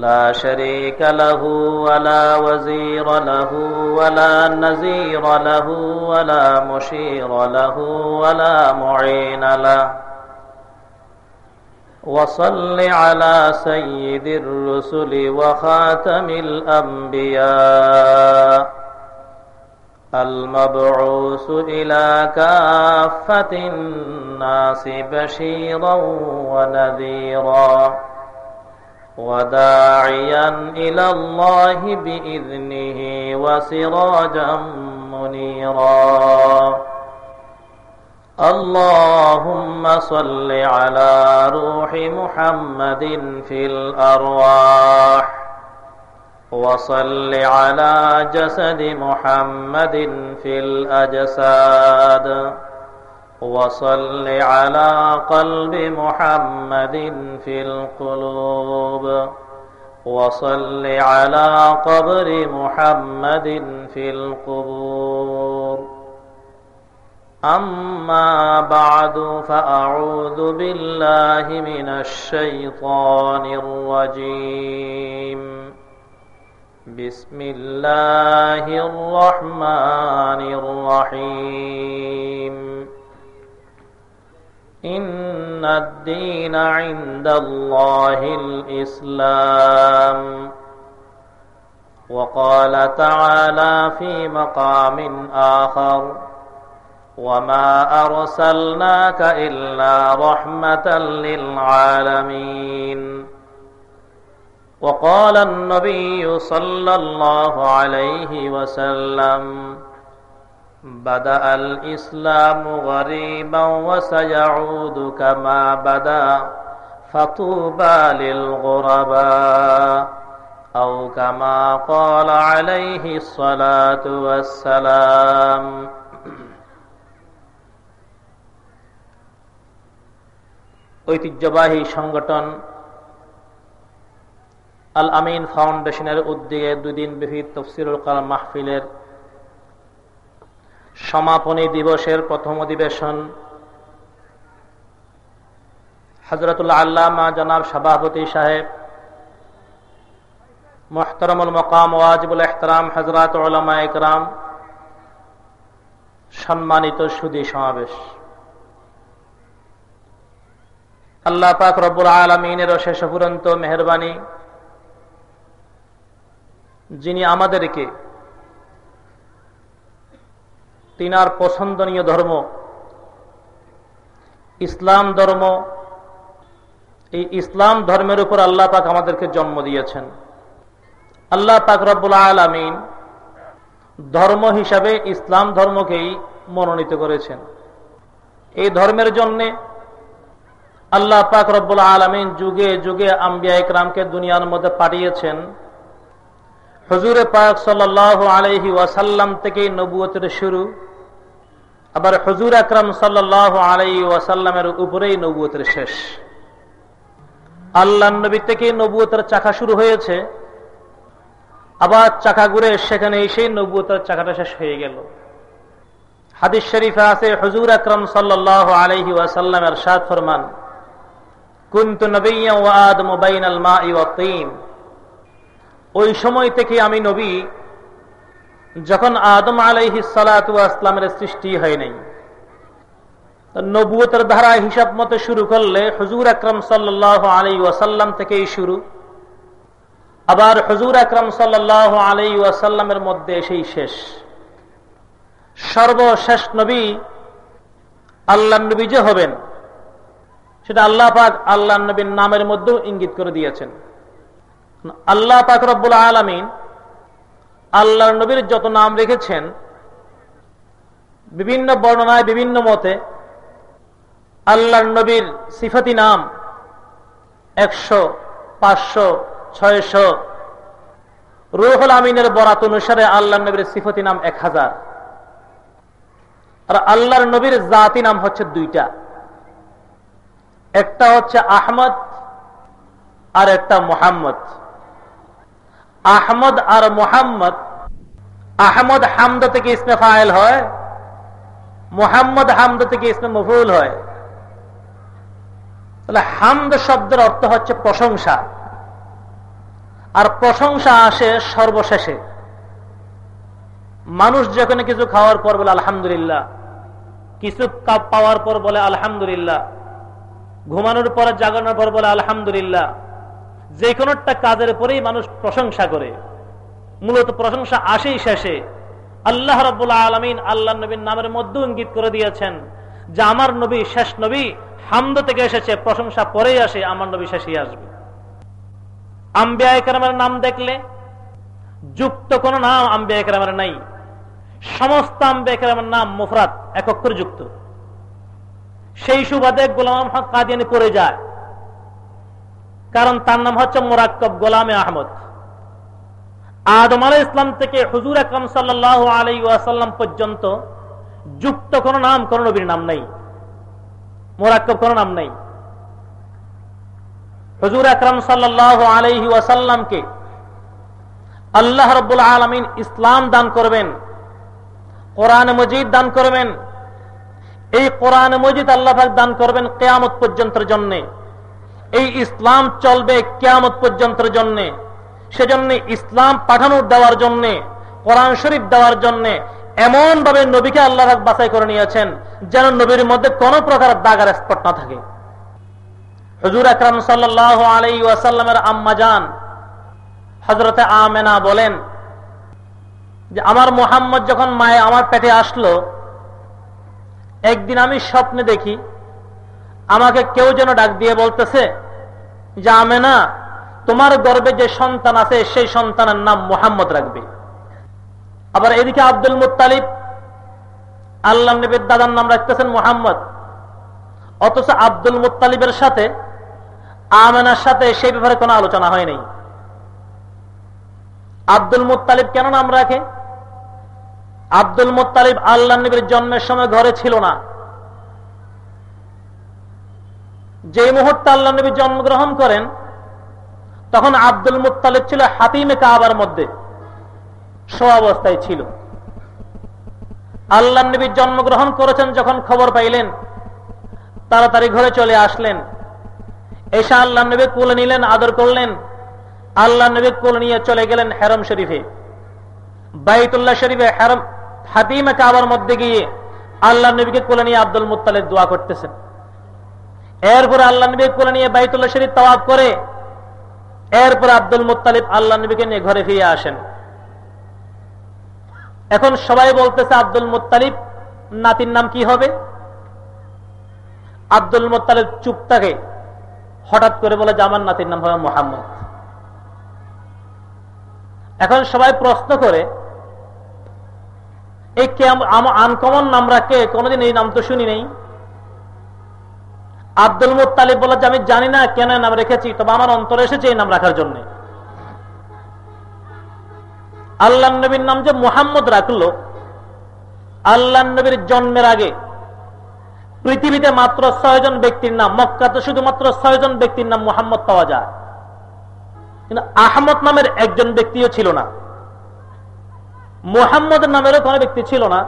لا شريك له ولا وزير له ولا نزير له ولا مشير له ولا معين له. وصل على سيد الرسل وخاتم الأنبياء. المبعوث إلى كافة الناس بشيرا ونذيرا. وداعيا إلى الله بإذنه وسراجا منيرا. اللهم صل على روح محمد في الأرواح وصل على جسد محمد في الأجساد. وصل على قلب محمد في القلوب. وصل على قبر محمد في القبور. أما بعد فأعوذ بالله من الشيطان الرجيم. بسم الله الرحمن الرحيم. إن الدين عند الله الإسلام. وقال تعالى في مقام آخر وما أرسلناك إلا رحمة للعالمين. وقال النبي صلى الله عليه وسلم بدأ الإسلام غريبا وسيعود كما بدأ فطوبى للغرباء أو كما قال عليه الصلاة والسلام ঐতিহ্যবাহী সংগঠন আল আমিন ফাউন্ডেশনের উদ্যোগে দুদিন ব্যাপী তফসিরুল কালাম মাহফিলের সমাপনী দিবসের প্রথম অধিবেশন। হজরতুল্লাহ আল্লামা জনাব সভাপতি সাহেব, মোহতরমুল মকাম ওয়াজিবুল এহতরাম হজরত ওলামা একরাম সম্মানিত সুদী সমাবেশ। আল্লাহ পাক রব্বুল আলমিনের শেষ ফুরন্ত মেহরবানি, যিনি আমাদেরকে তিনার পছন্দনীয় ধর্ম, ইসলাম ধর্ম, এই ইসলাম ধর্মের উপর আল্লাহ পাক আমাদেরকে জন্ম দিয়েছেন। আল্লাহ পাক রব্বুল আলমিন ধর্ম হিসাবে ইসলাম ধর্মকেই মনোনীত করেছেন। এই ধর্মের জন্যে আল্লাহ পাক রব্বুল আলমিন যুগে যুগে আম্বিয়া ইকরামকে দুনিয়ার মধ্যে পাঠিয়েছেন। হজুরে পাক সাল আলহি ওয়াসাল্লাম থেকে নবুয়তের শুরু। আবার হজুর আকরাম সাল্লাহ আলাই ওয়াসাল্লামের উপরেই নবুয়তের শেষ। আল্লাহ নবী থেকে নবুয়তের চাকা শুরু হয়েছে। আবার চাকা ঘুরে সেখানে এসেই নবুয়তের চাকাটা শেষ হয়ে গেল। হাদিস শরীফে আছে, হজুর আকরম সাল্লাহ আলহি ওয়াসাল্লামের সাদ ফরমান, কুন্ত নবীয়া ওই সময় থেকে আমি নবী যখন আদম আলাইহি সালাতামের সৃষ্টি হয় নাই নবুয়তের ধারা হিসাব মতো শুরু করলে হজুর আকরম সাল্লাহ আলী ওয়াসাল্লাম থেকেই শুরু। আবার হজুর আকরম সাল্লাহ আলী ওয়াসাল্লামের মধ্যে এসেই শেষ। সর্বশেষ নবী আল্লাহ নবী যে হবেন, সেটা আল্লাহ পাক আল্লাহ নবীর নামের মধ্যেও ইঙ্গিত করে দিয়েছেন। আল্লাহ পাক রব্বুল আলমিন আল্লাহ নবীর যত নাম রেখেছেন, বিভিন্ন বর্ণনায়, বিভিন্ন মতে আল্লাহ নবীর সিফাতি নাম একশো, পাঁচশো, ছয়শো। রুহুল আমিনের বরাত অনুসারে আল্লাহ নবীর সিফতি নাম এক হাজার। আর আল্লাহর নবীর জাতি নাম হচ্ছে দুইটা। একটা হচ্ছে আহমদ, আর একটা মোহাম্মদ। আহমদ আর মোহাম্মদ আহমদ হামদ থেকে ইসমে ফায়েল হয়, মোহাম্মদ হামদ থেকে ইসমে মফুল হয়। তাহলে হামদ শব্দের অর্থ হচ্ছে প্রশংসা। আর প্রশংসা আসে সর্বশেষে। মানুষ যেখানে কিছু খাওয়ার পর বলে আলহামদুলিল্লাহ, কিছু পাওয়ার পর বলে আলহামদুলিল্লাহ, ঘুমানোর পরে জাগানোর পর বলে আলহামদুলিল্লাহ যে কোনো একটা কাজের পরেই মানুষ প্রশংসা করে। মূলত প্রশংসা আসেই শেষে। আল্লাহ রব্বুল্লাহ আলমিন আল্লাহ নবীর নামের মধ্যে ইঙ্গিত করে দিয়েছেন যে আমার নবী শেষ নবী, হামদ থেকে এসেছে, প্রশংসা পরেই আসে, আমার নবী শেষই আসবে। আম্বিয়া নাম দেখলে যুক্ত কোন নাম আম্বিয়া একরামের নাই। সমস্ত আম্বিয়া একরামের নাম মুফরাত এক অক্ষর যুক্ত। সেই সুবাদে গোলাম কাদিয়ানি পড়ে যায়। কারণ তার নাম হচ্ছে মোরাক্কব গোলামে আহমদ। আদম আলাই ইসলাম থেকে হুজুর আকরম সাল্লাহ আলাই ওয়াসাল্লাম পর্যন্ত যুক্ত কোন নাম কোন নবীর নাম নাই। মোরাক্কব কোন নাম নাই। হজুর আকরম সাল্লাহ আলহি ওয়াসাল্লামকে আল্লাহ রব্বুল আলমিন ইসলাম দান করবেন, কোরআন মজিদ দান করবেন, এই কোরআন মজিদ আল্লাহ দান করবেন কেয়ামত পর্যন্তের জন্যে। এই ইসলাম চলবে কেয়ামত পর্যন্তের জন্য। সেজন্য ইসলাম পাঠানোর দেওয়ার জন্য, কোরআন শরীফ দেওয়ার জন্য এমন ভাবে নবীকে আল্লাহ বাছাই করে নিয়েছেন যেন নবীর মধ্যে কোন প্রকার দাগার স্পট না থাকে। হজুর আকরম সাল্লাহ আলাই ওয়াসাল্লামের আম্মা যান হজরতে আমেনা বলেন যে, আমার মোহাম্মদ যখন মায়ে আমার পেটে আসলো, একদিন আমি স্বপ্নে দেখি, আমাকে কেউ যেন ডাক দিয়ে বলতেছে যে, আমেনা তোমার গর্বে যে সন্তান আছে, সেই সন্তানের নাম মোহাম্মদ রাখবে। আবার এদিকে আব্দুল মুতালিব আল্লাহ নবীর দাদার নাম রাখতেছেন মোহাম্মদ। অথচ আব্দুল মুতালিবের সাথে, আমেনার সাথে সেই ব্যাপারে কোনো আলোচনা হয় নাই। আব্দুল মুতালিব কেন নাম রাখে? আব্দুল মুতালিব আল্লাহ নবীর জন্মের সময় ঘরে ছিল না। যে মুহূর্তে আল্লাহ নবী জন্মগ্রহণ করেন তখন আব্দুল মুতালিব ছিল হাতিমে কাবার মধ্যে। অবস্থায় ছিল। আল্লাহ নবী জন্মগ্রহণ করেছেন যখন খবর পাইলেন, তাড়াতাড়ি ঘরে চলে আসলেন। এসে আল্লাহ নবী কোলে নিলেন, আদর করলেন। আল্লাহ নবী কোলে নিয়ে চলে গেলেন হেরম শরীফে। বাইতুল্লাহ শরীফে হেরম, হাতিমে কাবার মধ্যে গিয়ে আল্লাহ নবীকে কোলে নিয়ে আব্দুল মুতালিব দোয়া করতেছেন। এরপরে আল্লাহ নবী কোলে নিয়ে বাইতুল্লাহ শরীফ তওয়াব করে এরপর আব্দুল মুতালিব আল্লাহ নবীকে নিয়ে ঘরে ফিরে আসেন। এখন সবাই বলতেছে, আব্দুল মুতালিব নাতির নাম কি হবে? আব্দুল মুতালিব চুপ থাকে। হঠাৎ করে বলে, যে আমার নাতির নাম হবে মোহাম্মদ। এখন সবাই প্রশ্ন করে, এই আনকমন নাম রাখে কোনোদিন এই নাম তো শুনি নেই। আব্দুল মুতালিব বলে যে, আমি জানি না কেন নাম রেখেছি, তবে আমার অন্তরে এসেছে এই নাম রাখার জন্য। আল্লাহ নবীর নাম যে মুহাম্মদ রাখল, আল্লাহ নবীর জন্মের আগে পৃথিবীতে মাত্র ছয়জন ব্যক্তির নাম, মক্কাতে শুধুমাত্র ছয়জন ব্যক্তির নাম মুহাম্মদ পাওয়া যায়। কিন্তু আহমদ নামের একজন ব্যক্তিও ছিল না। মুহাম্মদ নামেরও কোনো ব্যক্তি ছিল না।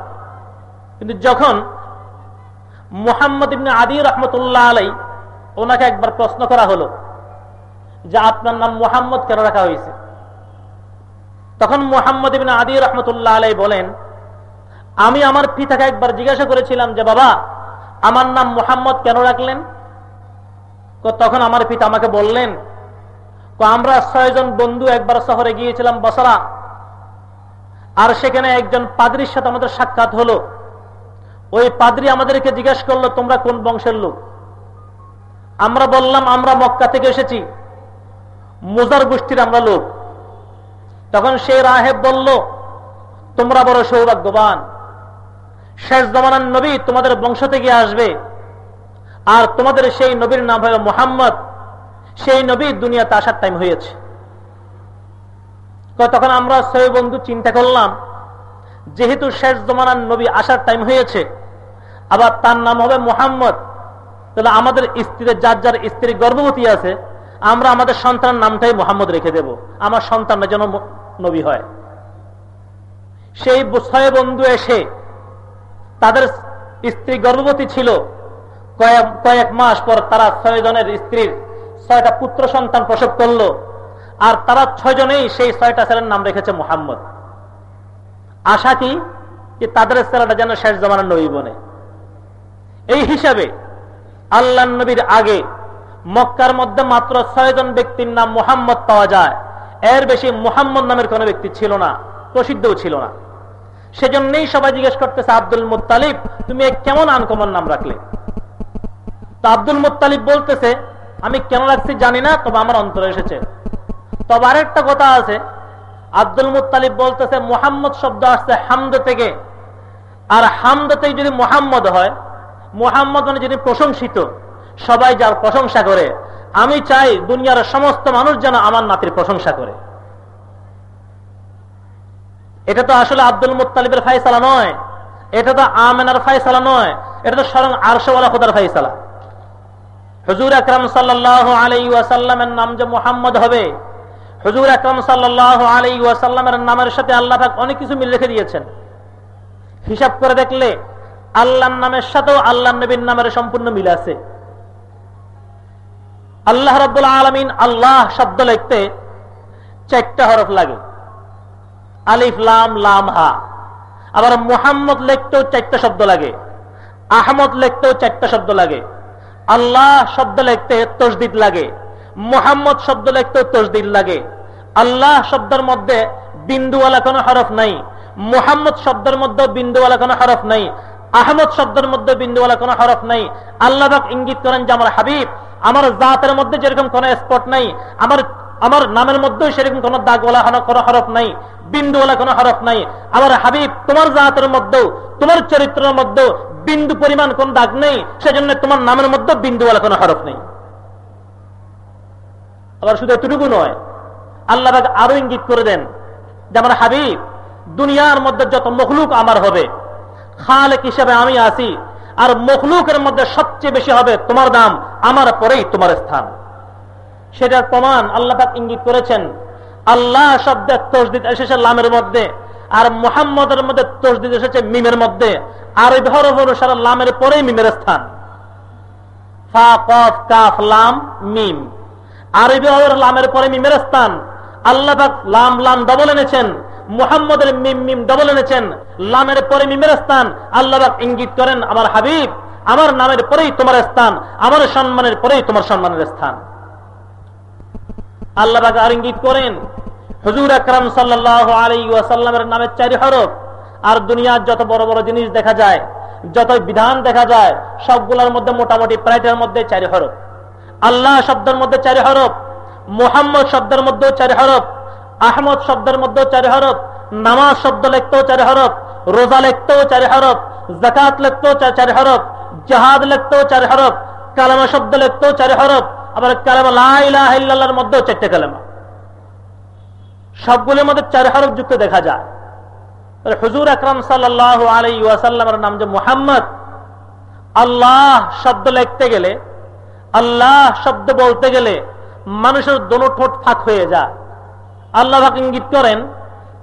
কিন্তু যখন মুহাম্মদ ইবনে আদি রহমতুল্লাহ আলাই ওনাকে একবার প্রশ্ন করা হলো যে আপনার নাম মুহাম্মদ কেন রাখা হয়েছে? তখন মুহাম্মদ ইবিন আদি রহমতুল্লাহ আলাই বলেন, আমি আমার পিতাকে একবার জিজ্ঞাসা করেছিলাম যে, বাবা, আমার নাম মুহাম্মদ কেন রাখলেন? তখন আমার পিতা আমাকে বললেন আমরা ছয়জন বন্ধু একবার শহরে গিয়েছিলাম বসরা, আর সেখানে একজন পাদ্রির সাথে আমাদের সাক্ষাৎ হলো। ওই পাদ্রি আমাদেরকে জিজ্ঞাসা করল, তোমরা কোন বংশের লোক? আমরা বললাম, আমরা মক্কা থেকে এসেছি। মুজার গোষ্ঠীর আমরা লোক। তখন সে রাহেব বলল, তোমরা বড় সৌভাগ্যবান। শেষ জমানার নবী তোমাদের বংশ থেকে আসবে। আর তোমাদের সেই নবীর নাম হবে মোহাম্মদ। সেই নবী দুনিয়াতে আসার টাইম হয়েছে। তখন আমরা সেই বন্ধু চিন্তা করলাম যেহেতু শেষ জমানার নবী আসার টাইম হয়েছে, আবার তার নাম হবে মোহাম্মদ। তাহলে আমাদের স্ত্রীর, যার যার স্ত্রী গর্ভবতী আছে, আমরা আমাদের সন্তানের নামটাই মোহাম্মদ রেখে দেব। আমার সন্তানরা যেন নবী হয়। সেই ছয় বন্ধু এসে তাদের স্ত্রী গর্ভবতী ছিল। কয়েক কয়েক মাস পর তারা ছয় জনের স্ত্রীর ছয়টা পুত্র সন্তান প্রসব করল। আর তারা ছয় জনেই সেই ছয়টা ছেলের নাম রেখেছে মোহাম্মদ। আশা কি? যে তাদের ছেলেটা যেন শেষ জমানার নবী বনে। এই হিসাবে আল্লাহ নবীর আগে মক্কার মধ্যে মাত্র ছয়জন ব্যক্তির নাম মোহাম্মদ পাওয়া যায়। এর বেশি মোহাম্মদ নামের কোন ব্যক্তি ছিল না, প্রসিদ্ধও ছিল না। সেজন্যই সবাই জিজ্ঞেস করতেছে, আব্দুল মুতালিব তুমি কেমন আনকমন নাম রাখলে? তো আব্দুল মুতালিব বলতেছে, আমি কেন রাখছি জানি না, তবে আমার অন্তরে এসেছে। তবে আরেকটা কথা আছে আব্দুল মুতালিব বলতেছে, মোহাম্মদ শব্দ আসছে হামদ থেকে। আর হামদ থেকে যদি মোহাম্মদ হয়, মোহাম্মদ মানে যিনি প্রশংসিত, সবাই যার প্রশংসা করে। আমি চাই দুনিয়ার সমস্ত মানুষ যেন আমার নাতির প্রশংসা করে। এটা তো আসলে আব্দুল মুতালিবের ফাইসালা নয়। এটা তো আমেনার ফাইসালা নয়। এটা তো স্বয়ং আরশওয়ালা খোদার ফাইসালা। হজুর আকরাম সাল্লাহ আলাই ওয়াসাল্লামের নাম যে মোহাম্মদ হবে হজুর আকরাম সাল্লাহ আলাই ওয়াসাল্লামের নামের সাথে আল্লাহ অনেক কিছু মিল রেখে দিয়েছেন। হিসাব করে দেখলে আল্লাহর নামের সাথেও আল্লাহ নবীর নামের সম্পূর্ণ মিল আছে। আল্লাহ রব্দুল আলমিন আল্লাহ শব্দ লিখতে চারটা হরফ লাগে। আলিফ, লাম লাম, হা। আবার মুহাম্মদ লিখতেও চারটা শব্দ লাগে। আহমদ লিখতেও চারটা শব্দ লাগে। আল্লাহ শব্দ লিখতে তসদিদ লাগে। মোহাম্মদ শব্দ লিখতেও তসদিদ লাগে। আল্লাহ শব্দের মধ্যে বিন্দুওয়ালা কোনো হরফ নাই। মোহাম্মদ শব্দের মধ্যে বিন্দুওয়ালা কোনো হরফ নাই। আহমদ শব্দের মধ্যে বিন্দুওয়ালা কোনো হরফ নাই। আল্লাহ ইঙ্গিত করেন যে, আমার হাবিব, আমার জাতের মধ্যে যেরকম কোন স্পট নাই, আমার আমার নামের মধ্যেও সেরকম কোন দাগওয়ালা কোন হরফ নাই, বিন্দুওয়ালা কোন হরফ নাই। আমার হাবিব, তোমার জাতের মধ্যেও, তোমার চরিত্রের মধ্যেও বিন্দু পরিমাণ কোন দাগ নেই, সেজন্য তোমার নামের মধ্যে বিন্দুওয়ালা কোন হরফ নেই। আবার শুধু এতটুকু নয়, আল্লাহ আরও ইঙ্গিত করে দেন যে, আমার হাবিব, দুনিয়ার মধ্যে যত মখলুক আমার হবে, খালেক হিসেবে আমি আসি আর মখলুকের মধ্যে সবচেয়ে বেশি হবে তোমার দাম আমার পরেই তোমার স্থান। সেটার প্রমাণ আল্লাহ ইঙ্গিত করেছেন, আল্লাহ শব্দের তসদিদ এসেছে লামের মধ্যে, আর মোহাম্মদের মধ্যে তসদিদ এসেছে মিমের মধ্যে, আর হরফ অনুসারে লামের পরেই মিমের স্থান। ফা, কফ, কাফ, লাম, মিম। আরবি লামের পরে মিমের স্থান আল্লাহ লাম লাম ডবল এনেছেন। মুহাম্মদের মিম মিম ডবল এনেছেন। লামের পরে মিমের স্থান আল্লাহ ইঙ্গিত করেন, আমার হাবিব, আমার নামের পরেই তোমার স্থান, আমার সম্মানের পরেই তোমার সম্মানের স্থান। আল্লাহ আর ইঙ্গিত করেন, হজুর আকরাম সাল্লাহ নামের চারি হরফ, আর দুনিয়ার যত বড় বড় জিনিস দেখা যায়, যত বিধান দেখা যায়, সবগুলোর মধ্যে মোটামুটি প্রায়টার মধ্যে চারি হরফ। আল্লাহ শব্দের মধ্যে চারি হরফ, মোহাম্মদ শব্দের মধ্যেও চারি হরফ, আহমদ শব্দের মধ্যেও চারি হরফ, নামাজ শব্দ লিখতেও চারি হরফ, রোজা লিখতেও চারি হরফ জাকাত লিখতেও চারি হরফ, জাহাদ লিখতেও চারি হরফ, কালামা শব্দ লিখতেও চারি হরফ, আবার কালামা লাইলাহার মধ্যেও চারটে কালামা। সবগুলির মধ্যে চারি হরফ যুক্ত দেখা যায়। হুজুর আকরাম সাল্লাহ আলাই ওয়াসাল্লামের নাম যে মোহাম্মদ, আল্লাহ শব্দ লিখতে গেলে আল্লাহ শব্দ বলতে গেলে মানুষের দোনো ঠোঁট ফাঁক হয়ে যায়। আল্লাহ ইঙ্গিত করেন,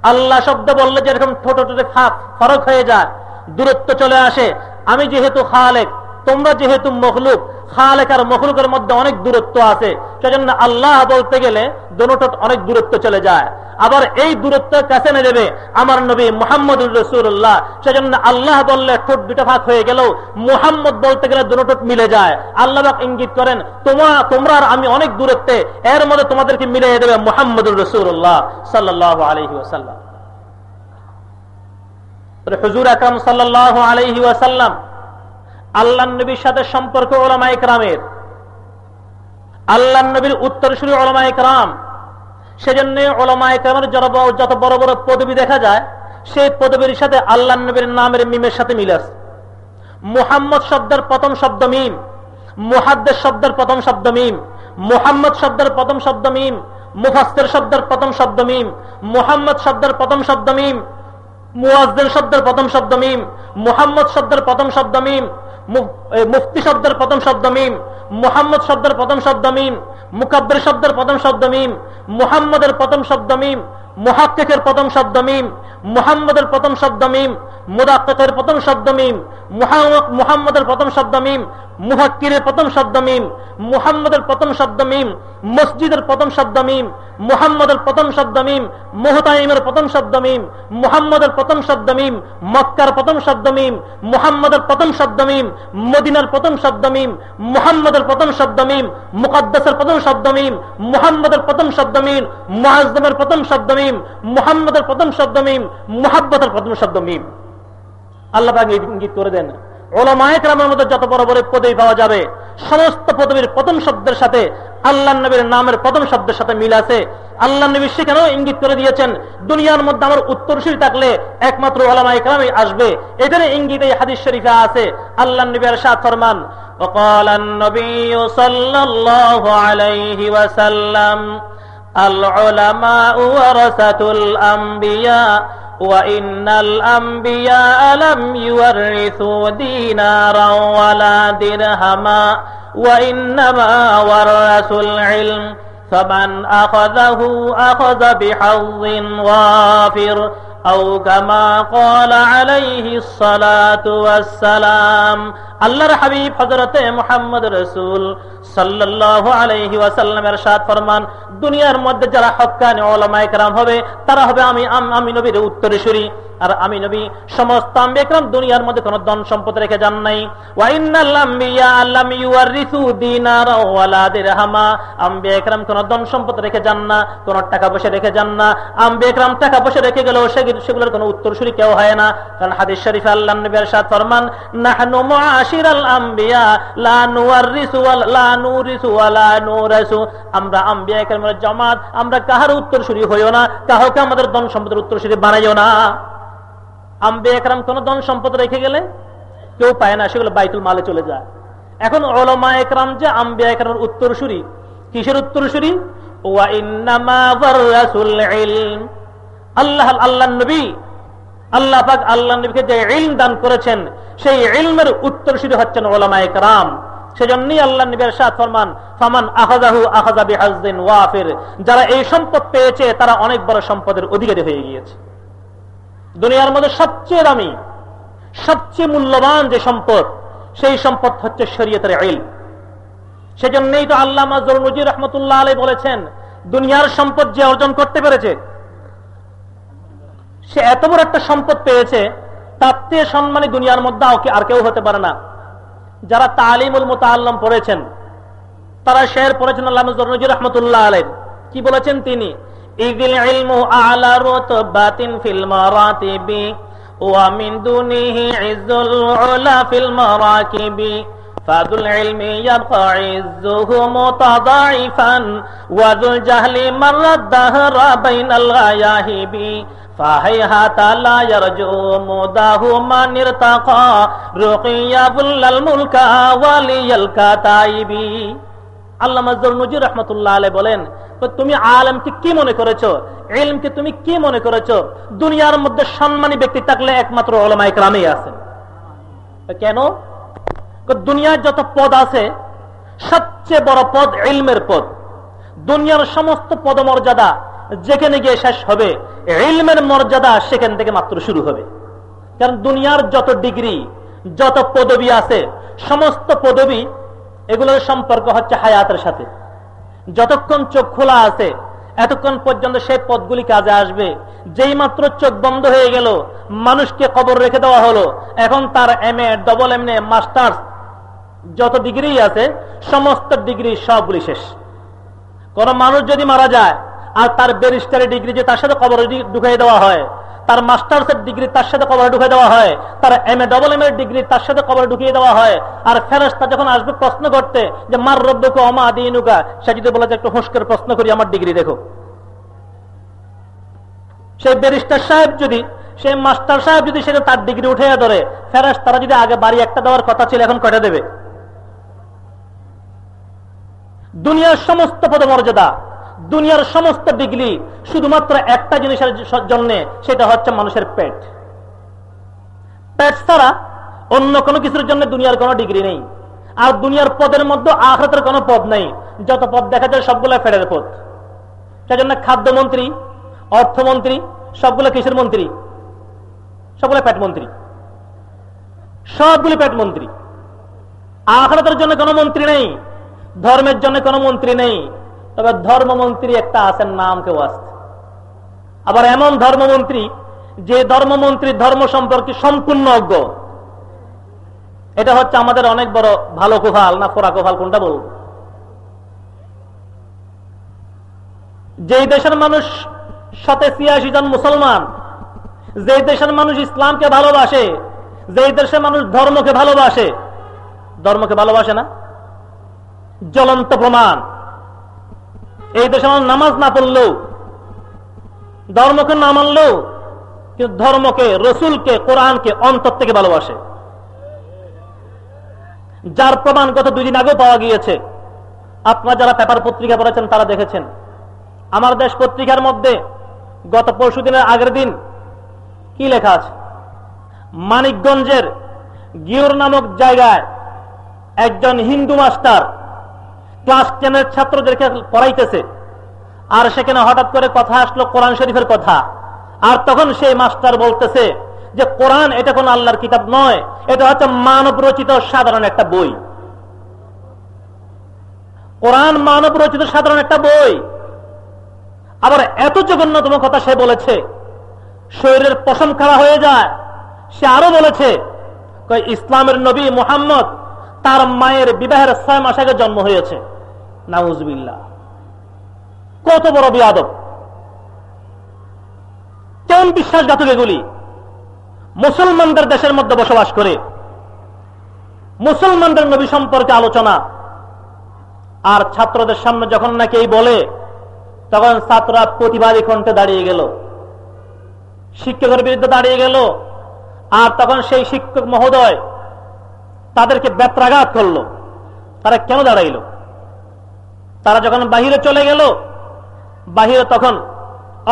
আল্লাহ শব্দ বললে যেরকম ঠোঁট ঠোঁটে ফাঁক, ফরক হয়ে যায়, দূরত্ব চলে আসে। আমি যেহেতু খালেক তোমরা যেহেতু মখলুক, খালেক আর মখলুকের মধ্যে অনেক দূরত্ব আছে, সেজন্য আল্লাহ বলতে গেলে দোনোটা অনেক দূরত্ব চলে যায়। আবার এই দূরত্ব কাছে এনে দেবে আমার নবী মোহাম্মদ রসুল্লাহ সেজন্য আল্লাহ বললে ঠোঁট দুটো ভাগ হয়ে গেল মোহাম্মদ বলতে গেলে দুটো ঠোঁট মিলে যায়। আল্লাহ ইঙ্গিত করেন, তোমা তোমরা আর আমি অনেক দূরত্বে, এর মধ্যে তোমাদেরকে মিলে দেবে মোহাম্মদ রসুল্লাহ সাল্লাহ আলহি ওসাল্লাম হুজুর আকরম সাল্লাহ আলহি ওয়াসাল্লাম আল্লাহ নবীর সাথে সম্পর্ক ওলামা ইকরামের আল্লাহ নবীর উত্তরসূরি ওলামা ইকরাম সেজন্য ওলামা ইকরামের যত বড় বড় পদবি দেখা যায়, সেই পদবীর সাথে আল্লাহ নবীর নামের মিমের সাথে মিল আছে। মুহাম্মদ শব্দের প্রথম শব্দ মিম মুহাদ্দের শব্দের প্রথম শব্দ মিম, মুহাম্মদ শব্দের প্রথম শব্দ মিম মুফাস্তের শব্দের প্রথম শব্দ মিম, মুহাম্মদ শব্দের প্রথম শব্দ মিম, মুয়াজ্জিন শব্দের প্রথম শব্দ মিম, মুহাম্মদ শব্দের প্রথম শব্দ মিম মুফতি শব্দের প্রথম শব্দ মিম, মুহাম্মদ শব্দের প্রথম শব্দ মিম, মুকাব্বের শব্দের প্রথম শব্দ মিম, মুহাম্মদের প্রথম শব্দ মিম মুহাক্কের প্রথম শব্দ মিম মুহাম্মদের প্রথম শব্দ মিম মুদাক্কের প্রথম শব্দ মিম মুহাম্মদের প্রথম শব্দ মিম মুহাক্কিরের প্রথম শব্দ মিম মুহাম্মদের প্রথম শব্দ মিম মসজিদের প্রথম শব্দ মিম মুহাম্মদের প্রথম শব্দ মিম মোহতাইমের প্রথম শব্দ মিম মুহাম্মদের প্রথম শব্দ মিম মক্কার প্রথম শব্দ মিম মুহাম্মদের প্রথম শব্দ মিম মদিনার প্রথম শব্দ মিম মুহাম্মদের প্রথম শব্দ মিম মুকাদ্দাসের প্রথম শব্দ মিম মুহাম্মদের প্রথম শব্দ মিম মুআজ্জমের প্রথম শব্দ মিম মুহাম্মদের প্রথম শব্দ মিম মুহাব্বতের প্রথম শব্দ মিম আল্লাহ ইঙ্গিত করে দেন ওলামায়করামের মধ্যে যত বড় বড় পদবি পাওয়া যাবে সমস্ত পদবীর প্রথম শব্দের সাথে আল্লাহ নবীর নামের প্রথম শব্দের সাথে মিল আছে আল্লাহ নবী সেখানেও ইঙ্গিত করে দিয়েছেন দুনিয়ার মধ্যে আমার উত্তরসূরি থাকলে একমাত্র ওলামাই কালামই আসবে এখানে ইঙ্গিত এই হাদিস শরীফে আছে আল্লাহ নবী আর সাত ফরমান وقال النبي صلى الله عليه وسلم العلماء ورثة الأنبياء وإن الأنبياء لم يورثوا دينارا ولا درهما وإنما ورثوا العلم فمن أخذه أخذ بحظ وافر أو كما قال عليه الصلاة والسلام আল্লাহর হাবিব হজরতে মোহাম্মদ রসুল সাল্লাহ আলহি ওয়াসাল্লামের সাত ফরমান, দুনিয়ার মধ্যে যারা হকানি ওলামায় কেরাম হবে, তারা হবে আমি আমি নবীর উত্তরেশ্বরী আর আমি নবী, সমস্ত দুনিয়ার মধ্যে কোন ধন সম্পদ রেখে যান নাই। না, কোন টাকা পয়সা রেখে যান না। টাকা পয়সা রেখে গেলেও সেগুলোর কোন কেউ হয় না। কারণ হাদিস শরীফ আল্লাহ ফরমান আম্বিয়া আমরা আম্বিয়া হইও না, কাহকে আমাদের সম্পদের বানাইও না। কোন সম্পদ রেখে গেলে কেউ পায় না সেগুলো বাইতুল মালে চলে যায়। এখন ওলমা একরাম যে আম্বে একরামের উত্তরসূরি, কিসের উত্তরসূরি? আল্লাহ আল্লাহ নবী আল্লাহ পাক আল্লাহ নবীকে যে ইলম দান করেছেন, সেই ইলমের উত্তরসূরি হচ্ছেন ওলামা একরাম সেজন্যই আল্লাহ নবীর সাথ ফরমান, ফামান আহাজাহু আহাজা বিহাজদিন ওয়াফির। যারা এই সম্পদ পেয়েছে, তারা অনেক বড় সম্পদের অধিকারী হয়ে গিয়েছে। দুনিয়ার মধ্যে সবচেয়ে দামি, সবচেয়ে মূল্যবান যে সম্পদ, সেই সম্পদ হচ্ছে শরীয়তের আইল সেজন্যই তো আল্লাহ মাজর নজির রহমতুল্লাহ আলী বলেছেন, দুনিয়ার সম্পদ যে অর্জন করতে পেরেছে সে এত বড় একটা সম্পদ পেয়েছে তার চেয়ে সম্মানী দুনিয়ার মধ্যে আর কেউ হতে পারে না যারা তালিমুল মোতাল্লাম পড়েছেন তারা শের পড়েছেন আল্লাহ নজির রহমতুল্লাহ আলাই কি বলেছেন তিনি إذ العلم أعلى رتبات في المراتب ومن دونه عز العلا في المراكب فذو العلم يبقى عزه متضاعفا وذو الجهل مر الدهر بين الغياهب فهيهات لا يرجو مداه من ارتقى رقي بل الملك ولي الكتائب আল্লাহ নজির রহমতুল্লাহ আলাই বলেন তুমি আলমকে কি মনে করেছো এলমকে তুমি কি মনে করেছো দুনিয়ার মধ্যে সম্মানী ব্যক্তি থাকলে একমাত্র ওলামাই গ্রামেই আছে কেন দুনিয়ার যত পদ আছে সবচেয়ে বড় পদ এলমের পদ দুনিয়ার সমস্ত পদমর্যাদা যেখানে গিয়ে শেষ হবে এলমের মর্যাদা সেখান থেকে মাত্র শুরু হবে। কারণ দুনিয়ার যত ডিগ্রি, যত পদবি আছে, সমস্ত পদবি, এগুলোর সম্পর্ক হচ্ছে হায়াতের সাথে। যতক্ষণ চোখ খোলা আছে, এতক্ষণ পর্যন্ত সেই পদগুলি কাজে আসবে। যেই মাত্র চোখ বন্ধ হয়ে গেল, মানুষকে কবর রেখে দেওয়া হলো। এখন তার M A double M A masters যত ডিগ্রি আছে, সমস্ত ডিগ্রি সবগুলি শেষ। কোন মানুষ যদি মারা যায় আর তার ব্যারিস্টারি ডিগ্রি যে তার সাথে কবর ঢুকাই দেওয়া হয়, তার মাস্টার্সের ডিগ্রি তার সাথে কবরে ঢুকে দেওয়া হয়, তার এম এ ডবল এম এর ডিগ্রি তার সাথে কবরে ঢুকিয়ে দেওয়া হয়, আর ফেরস্তা যখন আসবে প্রশ্ন করতে যে, মার রব্বকে অমা দিনুকা? সে যদি বলে যে, একটু হুঁসকের প্রশ্ন করি, আমার ডিগ্রি দেখো। সেই ব্যারিস্টার সাহেব যদি, সেই মাস্টার সাহেব যদি সেটা তার ডিগ্রি উঠে ধরে, ফেরাস তারা যদি আগে বাড়ি একটা দেওয়ার কথা ছিল, এখন কটা দেবে? দুনিয়ার সমস্ত পদমর্যাদা দুনিয়ার সমস্ত ডিগ্রি শুধুমাত্র একটা জিনিসের জন্য, সেটা হচ্ছে মানুষের পেট। পেট ছাড়া অন্য কোনো কিছুর জন্য দুনিয়ার কোনো ডিগ্রি নেই। আর দুনিয়ার পদের মধ্যে আখরাতের কোনো পদ নেই। যত পদ দেখা যায় সবগুলো ফেডের পদ। সেজন্য খাদ্যমন্ত্রী, অর্থমন্ত্রী, সবগুলো কিসের মন্ত্রী? সবগুলো পেট মন্ত্রী। সবগুলি পেট মন্ত্রী। আখরাতের জন্য কোনো মন্ত্রী নেই। ধর্মের জন্য কোনো মন্ত্রী নেই। তবে ধর্মমন্ত্রী একটা আছেন, নাম কেউ আসছে আবার এমন ধর্মমন্ত্রী, যে ধর্মমন্ত্রী ধর্ম সম্পর্কে সম্পূর্ণ অজ্ঞ। এটা হচ্ছে আমাদের অনেক বড় ভালো কোফাল না ফোরা কোফাল কোনটা বলব? যেই দেশের মানুষ সাথে ছিয়াশি জন মুসলমান যে দেশের মানুষ ইসলামকে ভালোবাসে যে দেশের মানুষ ধর্মকে ভালোবাসে ধর্মকে ভালোবাসে না? জ্বলন্ত প্রমাণ। এই দেশে মানুষ নামাজ না পড়লেও, ধর্মকে না মানলেও, কিন্তু ধর্মকে, রসুলকে, কোরআনকে অন্তর থেকে ভালোবাসে। যার প্রমাণ গত দুই দিন আগেও পাওয়া গিয়েছে। আপনারা যারা পেপার পত্রিকা পড়েছেন, তারা দেখেছেন। আমার দেশ পত্রিকার মধ্যে গত পরশু দিনের আগের দিন কি লেখা আছে? মানিকগঞ্জের গিয়র নামক জায়গায় একজন হিন্দু মাস্টার ক্লাস টেনের ছাত্রদেরকে পড়াইতেছে। আর সেখানে হঠাৎ করে কথা আসলো কোরআন শরীফের কথা। আর তখন সেই মাস্টার বলতেছে যে, কোরআন এটা কোন আল্লাহর কিতাব নয়, এটা হচ্ছে মানব রচিত সাধারণ একটা বই। কোরআন মানব রচিত সাধারণ একটা বই। আবার এত জঘন্যতম কথা সে বলেছে, শরীরের পশম খাড়া হয়ে যায়। সে আরও বলেছে ইসলামের নবী মোহাম্মদ তার মায়ের বিবাহের ছয় মাস আগে জন্ম হয়েছে। নাউজবিল্লা কত বড় বিয়াদব। কেমন বিশ্বাসঘাতক এগুলি। মুসলমানদের দেশের মধ্যে বসবাস করে। মুসলমানদের নবী সম্পর্কে আলোচনা। আর ছাত্রদের সামনে যখন নাকি এই বলে, তখন ছাত্ররা প্রতিবাদী কণ্ঠে দাঁড়িয়ে গেল। শিক্ষকের বিরুদ্ধে দাঁড়িয়ে গেল। আর তখন সেই শিক্ষক মহোদয় তাদেরকে ব্যত্রাঘাত করল। তারা কেন দাঁড়াইল? তারা যখন বাহিরে চলে গেল, বাহিরে তখন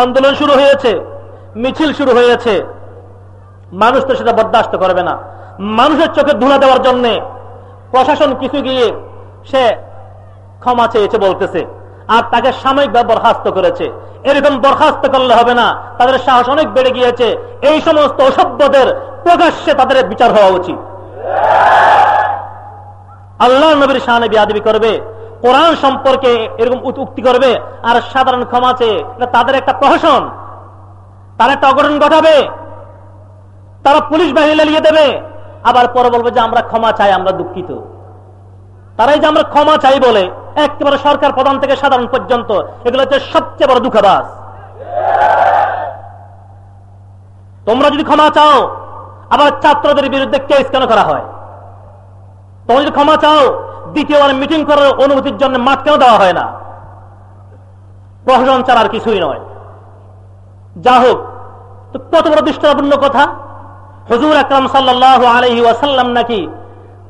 আন্দোলন শুরু হয়েছে, মিছিল শুরু হয়েছে। মানুষ তো সেটা বরদাস্ত করবে না। মানুষের চোখে ধুলা দেওয়ার জন্য প্রশাসন কিছু গিয়ে সে ক্ষমা চেয়েছে বলতেছে, আর তাকে সাময়িকভাবে বরখাস্ত করেছে। এরকম বরখাস্ত করলে হবে না। তাদের সাহস অনেক বেড়ে গিয়েছে। এই সমস্ত অসভ্যদের প্রকাশ্যে তাদের বিচার হওয়া উচিত। আল্লাহ নবীর শাহানে বিয়াদবি করবে। কোরআন সম্পর্কে এরকম উক্তি করবে, আর সাধারণ ক্ষমা চেয়ে তাদের একটা প্রহসন। তারা একটা অঘটন ঘটাবে। তারা পুলিশ বাহিনী লেলিয়ে দেবে। আবার পরে বলবে যে আমরা ক্ষমা চাই, আমরা দুঃখিত। তারাই যে আমরা ক্ষমা চাই বলে, একেবারে সরকার প্রধান থেকে সাধারণ পর্যন্ত, এগুলো হচ্ছে সবচেয়ে বড় দুঃখবাস তোমরা যদি ক্ষমা চাও, আবার ছাত্রদের বিরুদ্ধে কেস কেন করা হয়? তোমরা যদি ক্ষমা চাও দ্বিতীয়বার মিটিং করার অনুমতির জন্য মাঠ কেন দেওয়া হয় না? প্রশাসন ছাড়ার কিছুই নয়। যা হোক, তো কত বড় দৃষ্টাপূর্ণ কথা। হজুর আকরাম সাল্লাহ আলহি ওয়াসাল্লাম নাকি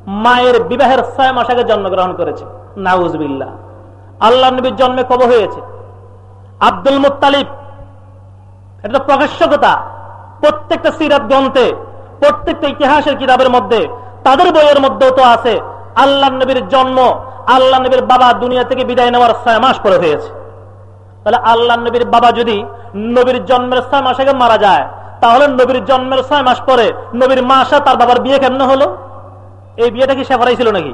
মায়ের বিবাহের ছয় মাস আগে জন্মগ্রহণ করেছে। নাউজবিল্লা আল্লাহ নবীর জন্মে কব হয়েছে। আব্দুল মুতালিব এটা প্রকাশ্য কথা প্রত্যেকটা সিরাত গ্রন্থে, প্রত্যেকটা ইতিহাসের কিতাবের মধ্যে, তাদের বইয়ের মধ্যেও তো আছে আল্লাহ নবীর জন্ম, আল্লাহ নবীর বাবা দুনিয়া থেকে বিদায় নেওয়ার ছয় মাস পরে হয়েছে। তাহলে আল্লাহ নবীর বাবা যদি নবীর জন্মের ছয় মাস আগে মারা যায়, তাহলে নবীর জন্মের ছয় মাস পরে নবীর মা আসা তার বাবার বিয়ে কেমন হলো? এই বিয়েটা কি সে করাইছিল নাকি?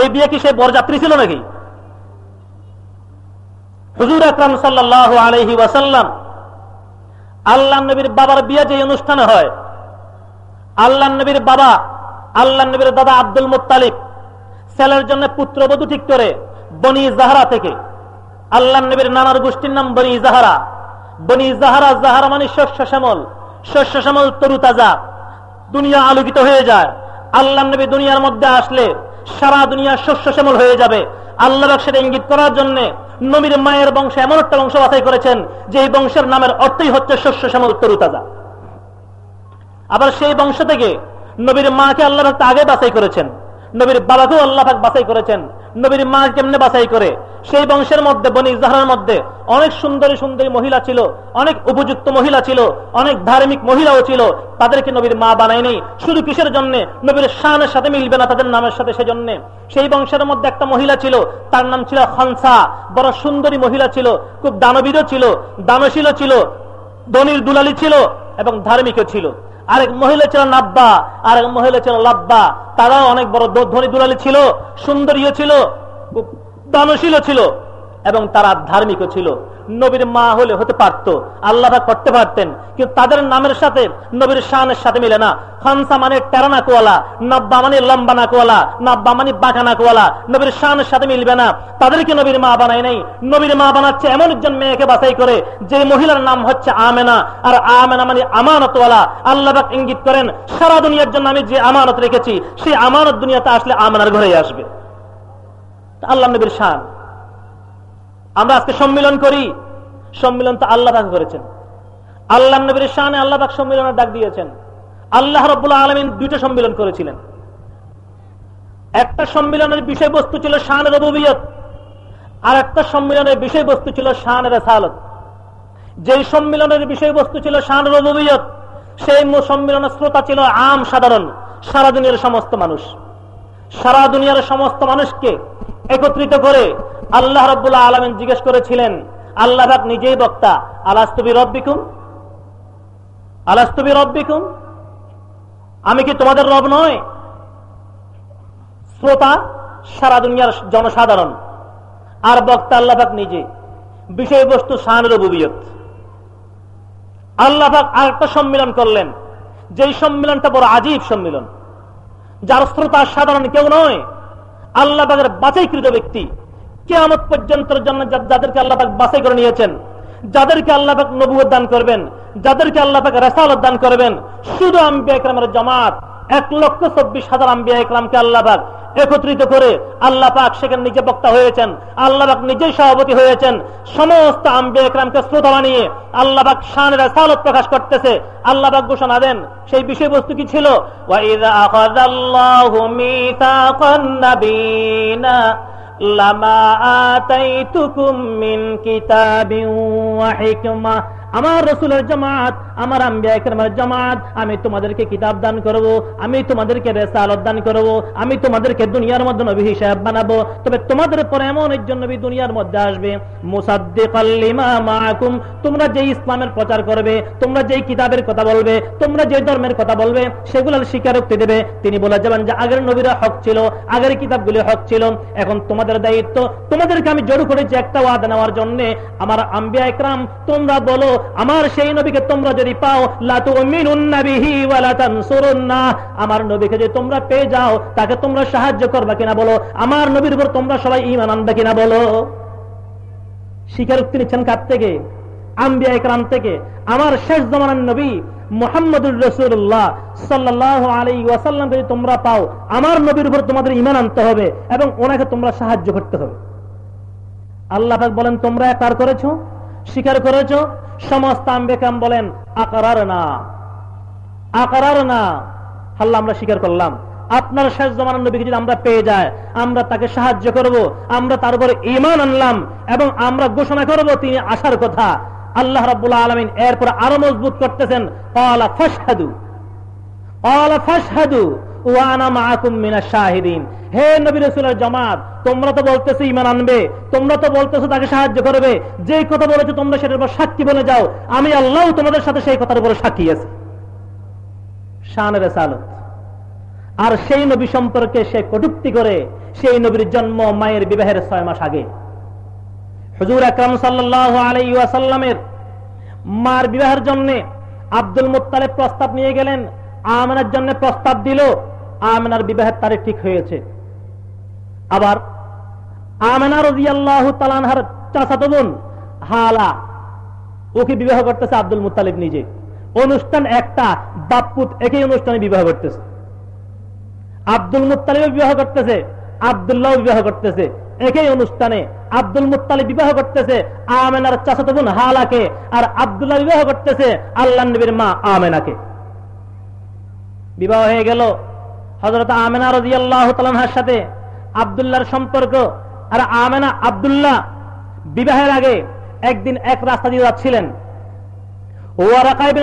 এই বিয়ে কি সে বরযাত্রী ছিল নাকি? হুজুর আকরাম সাল্লাহ আলহি ওয়াসাল্লাম, আল্লাহ নবীর বাবার বিয়ে যে অনুষ্ঠানে হয়, আল্লাহ নবীর বাবা আল্লাহ নবীর দাদা আব্দুল মুতালিব ছেলের জন্য পুত্রবধূ ঠিক করে বনি জাহারা থেকে। আল্লাহ নবীর নানার গোষ্ঠীর নাম বনি জাহারা। বনি জাহারা জাহারা মানে শস্য শ্যামল। শস্য শ্যামল তরু তাজা। দুনিয়া আলোকিত হয়ে যায়। আল্লাহ নবী দুনিয়ার মধ্যে আসলে সারা দুনিয়া শস্য শ্যামল হয়ে যাবে। আল্লাহ সেটা ইঙ্গিত করার জন্য নবীর মায়ের বংশে এমন একটা বংশ বাছাই করেছেন যে এই বংশের নামের অর্থই হচ্ছে শস্য শ্যামল তরু তাজা। আবার সেই বংশ থেকে নবীর মাকে আল্লাহ আগে বাছাই করেছেন। নবীর বাবাকেও আল্লাহ বাছাই করেছেন। নবীর মা কেমনে বাছাই করে? সেই বংশের মধ্যে, বনি জাহার মধ্যে অনেক সুন্দরী সুন্দরী মহিলা ছিল, অনেক উপযুক্ত মহিলা ছিল, অনেক ধার্মিক মহিলাও ছিল। তাদেরকে নবীর মা বানায় নেই। শুধু কিসের জন্য? নবীর শানের সাথে মিলবে না তাদের নামের সাথে সেজন্য। সেই বংশের মধ্যে একটা মহিলা ছিল, তার নাম ছিল হনসা বড় সুন্দরী মহিলা ছিল, খুব দানবীরও ছিল দানশীল ছিল, ধনির দুলালি ছিল এবং ধার্মিকও ছিল। আরেক মহিলা ছিল নাব্বা আরেক মহিলা ছিল লাব্বা। তারাও অনেক বড় ধনী দুরালি ছিল, সুন্দরীও ছিল দানশীল ছিল। এবং তারা ধার্মিকও ছিল। নবীর মা হলে হতে পারত, আল্লাহ করতে পারতেন, কিন্তু তাদের নামের সাথে নবীর শানের সাথে মিলে না। খানসা মানে টেরানা কোয়ালা নাব্বা মানে লম্বা নাকওয়ালা নাব্বা মানে বাঁকা নাকওয়ালা নবীর শানের সাথে মিলবে না। তাদেরকে নবীর মা বানায় নাই। নবীর মা বানাচ্ছে এমন একজন মেয়েকে বাছাই করে, যে মহিলার নাম হচ্ছে আমেনা, আর আমেনা মানে আমানতওয়ালা। আল্লাহ ইঙ্গিত করেন, সারা দুনিয়ার জন্য আমি যে আমানত রেখেছি, সেই আমানত দুনিয়াতে আসলে আমেনার ঘরে আসবে। আল্লাহ নবীর শান। আমরা আজকে সম্মিলন করি। সম্মিলন তো আল্লাহ পাক করেছেন। আল্লাহ নবীর শানে আল্লাহ পাক সম্মিলনের ডাক দিয়েছেন। আল্লাহ রব্বুল্লাহ আলমিন দুইটা সম্মিলন করেছিলেন। একটা সম্মিলনের বিষয়বস্তু ছিল শান রবিয়ত আর একটা সম্মিলনের বিষয়বস্তু ছিল শান রেসালত। যেই সম্মিলনের বিষয়বস্তু ছিল শান রবিয়ত সেই সম্মিলনের শ্রোতা ছিল আম সাধারণ, সারা দুনিয়ার সমস্ত মানুষ। সারা দুনিয়ার সমস্ত মানুষকে একত্রিত করে আল্লাহ রব্বুল্লাহ আলমিন জিজ্ঞেস করেছিলেন আল্লাহ নিজেই বক্তা আলাস্তবি রব্বিকুম আলাস্তবি রব্বিকুম আমি কি তোমাদের রব নয় শ্রোতা, সারা দুনিয়ার জনসাধারণ, আর বক্তা আল্লাহাক নিজে, বিষয়বস্তু শান রবিয়ত আল্লাহাক আর একটা সম্মিলন করলেন, যেই সম্মিলনটা বড় আজীব সম্মিলন, যার শ্রোতা সাধারণ কেউ নয়, আল্লাহ বাছাইকৃত ব্যক্তি কেয়ামত পর্যন্ত যাদেরকে আল্লাহ বাছাই করে নিয়েছেন, যাদেরকে আল্লাহ নবুয় দান করবেন, যাদেরকে আল্লাহ রেসালত দান করবেন, শুধু আম্বিয়া ইকরামের জামাত, এক লক্ষ চব্বিশ হাজার আম্বিয়া ইকরামকে আল্লাহ একত্রিত করে আল্লাহ পাক সেখানে নিজে বক্তা হয়েছেন, আল্লাহ পাক নিজেই সভাপতি হয়েছেন, সমস্ত আম্বিয়া ইকরামকে শ্রোতা বানিয়ে আল্লাহ পাক শানের সালত প্রকাশ করতেছে। আল্লাহ পাক ঘোষণা দেন, সেই বিষয়বস্তু কি ছিল? ওয়াইদা আখাযাল্লাহু মিসাকান নাবিয়িনা। লামা আতাইতুকুম মিন কিতাবিন ওয়া হিকমা আমার রসুলের জামাত, আমার আম্বিয়া জামাত, আমি তোমাদেরকে কিতাব দান করব, আমি তোমাদেরকে রেসালত দান করব, আমি তোমাদেরকে দুনিয়ার মধ্যে নবী হিসাব বানাবো। তবে তোমাদের পরে এমন একজন নবী দুনিয়ার মধ্যে আসবে মাহকুম তোমরা যে ইসলামের প্রচার করবে, তোমরা যেই কিতাবের কথা বলবে, তোমরা যে ধর্মের কথা বলবে, সেগুলোর স্বীকারোক্তি দেবে। তিনি বলে যাবেন যে, আগের নবীরা হক ছিল, আগের কিতাবগুলি হক ছিল, এখন তোমাদের দায়িত্ব। তোমাদেরকে আমি জড়ো করেছি একটা ওয়াদা নেওয়ার জন্য। আমার আম্বিয়া একরাম তোমরা বলো আমার সেই নবীকে তোমরা যদি পাও আমার নবীকে যদি তোমরা পেয়ে যাও, তাকে তোমরা সাহায্য করবা কিনা বলো? আমার নবীর উপর তোমরা সবাই ইমান আনবে কিনা বলো? স্বীকারোক্তি নিচ্ছেন কার থেকে? আম্বিয়া একরাম থেকে। আমার শেষ জমানার নবী মোহাম্মদুর রসুল্লাহ সাল্লাহ আলী ওয়াসাল্লামকে যদি তোমরা পাও, আমার নবীর উপর তোমাদের ইমান আনতে হবে এবং ওনাকে তোমরা সাহায্য করতে হবে। আল্লাহ বলেন, তোমরা কার করেছ? স্বীকার করেছ? সমস্ত আম্বেকাম বলেন আকার না। আকার না। হাল্লা আমরা স্বীকার করলাম। আপনার শেষ জমানার নবীকে যদি আমরা পেয়ে যায় আমরা তাকে সাহায্য করব, আমরা তার উপরে ইমান আনলাম এবং আমরা ঘোষণা করব তিনি আসার কথা। আল্লাহ রাবুল্লাহ আলমিন এরপর আরও মজবুত করতেছেন, পালা ফাসহাদু পালা ফাসহাদু হে জামাত, তোমরা তো বলতেছো ইমান আনবে, তোমরা তো বলতেছো তাকে সাহায্য করবে যে কথা বলেছ তোমরা সেটার উপর সাক্ষী বলে যাও, আমি আল্লাহ তোমাদের সাথে সেই কথার উপরে সাক্ষী আছি। আর সেই নবী সম্পর্কে সে কটুক্তি করে সেই নবীর জন্ম মায়ের বিবাহের ছয় মাস আগে। হুজুর আকরাম সাল্লাহ মার বিবাহের জন্য আব্দুল মুতালেব প্রস্তাব নিয়ে গেলেন আমেনার জন্য প্রস্তাব দিল আমেনার বিবাহের তারিখ ঠিক হয়েছে। আবার আমেনা রাজি তালানহার চাচাতো বোন হালা, ওকে বিবাহ করতেছে আব্দুল মুতালিব নিজে। অনুষ্ঠান একটা বাপুত একই অনুষ্ঠানে বিবাহ করতেছে। আব্দুল মুতালিব বিবাহ করতেছে আবদুল্লাহ বিবাহ করতেছে। একই অনুষ্ঠানে আব্দুল মুতালিব বিবাহ করতেছে আমেনার চাচাতো বোন হালাকে, আর আবদুল্লাহ বিবাহ করতেছে আল্লাহ নবীর মা আমেনাকে। বিবাহ হয়ে গেল। হজরত আমেনা রাজি সাথে আবদুল্লাহর সম্পর্ক আর আমেনা আবদুল্লাহ বিবাহের আগে একদিন এক রাস্তা দিয়ে যাচ্ছিলেন।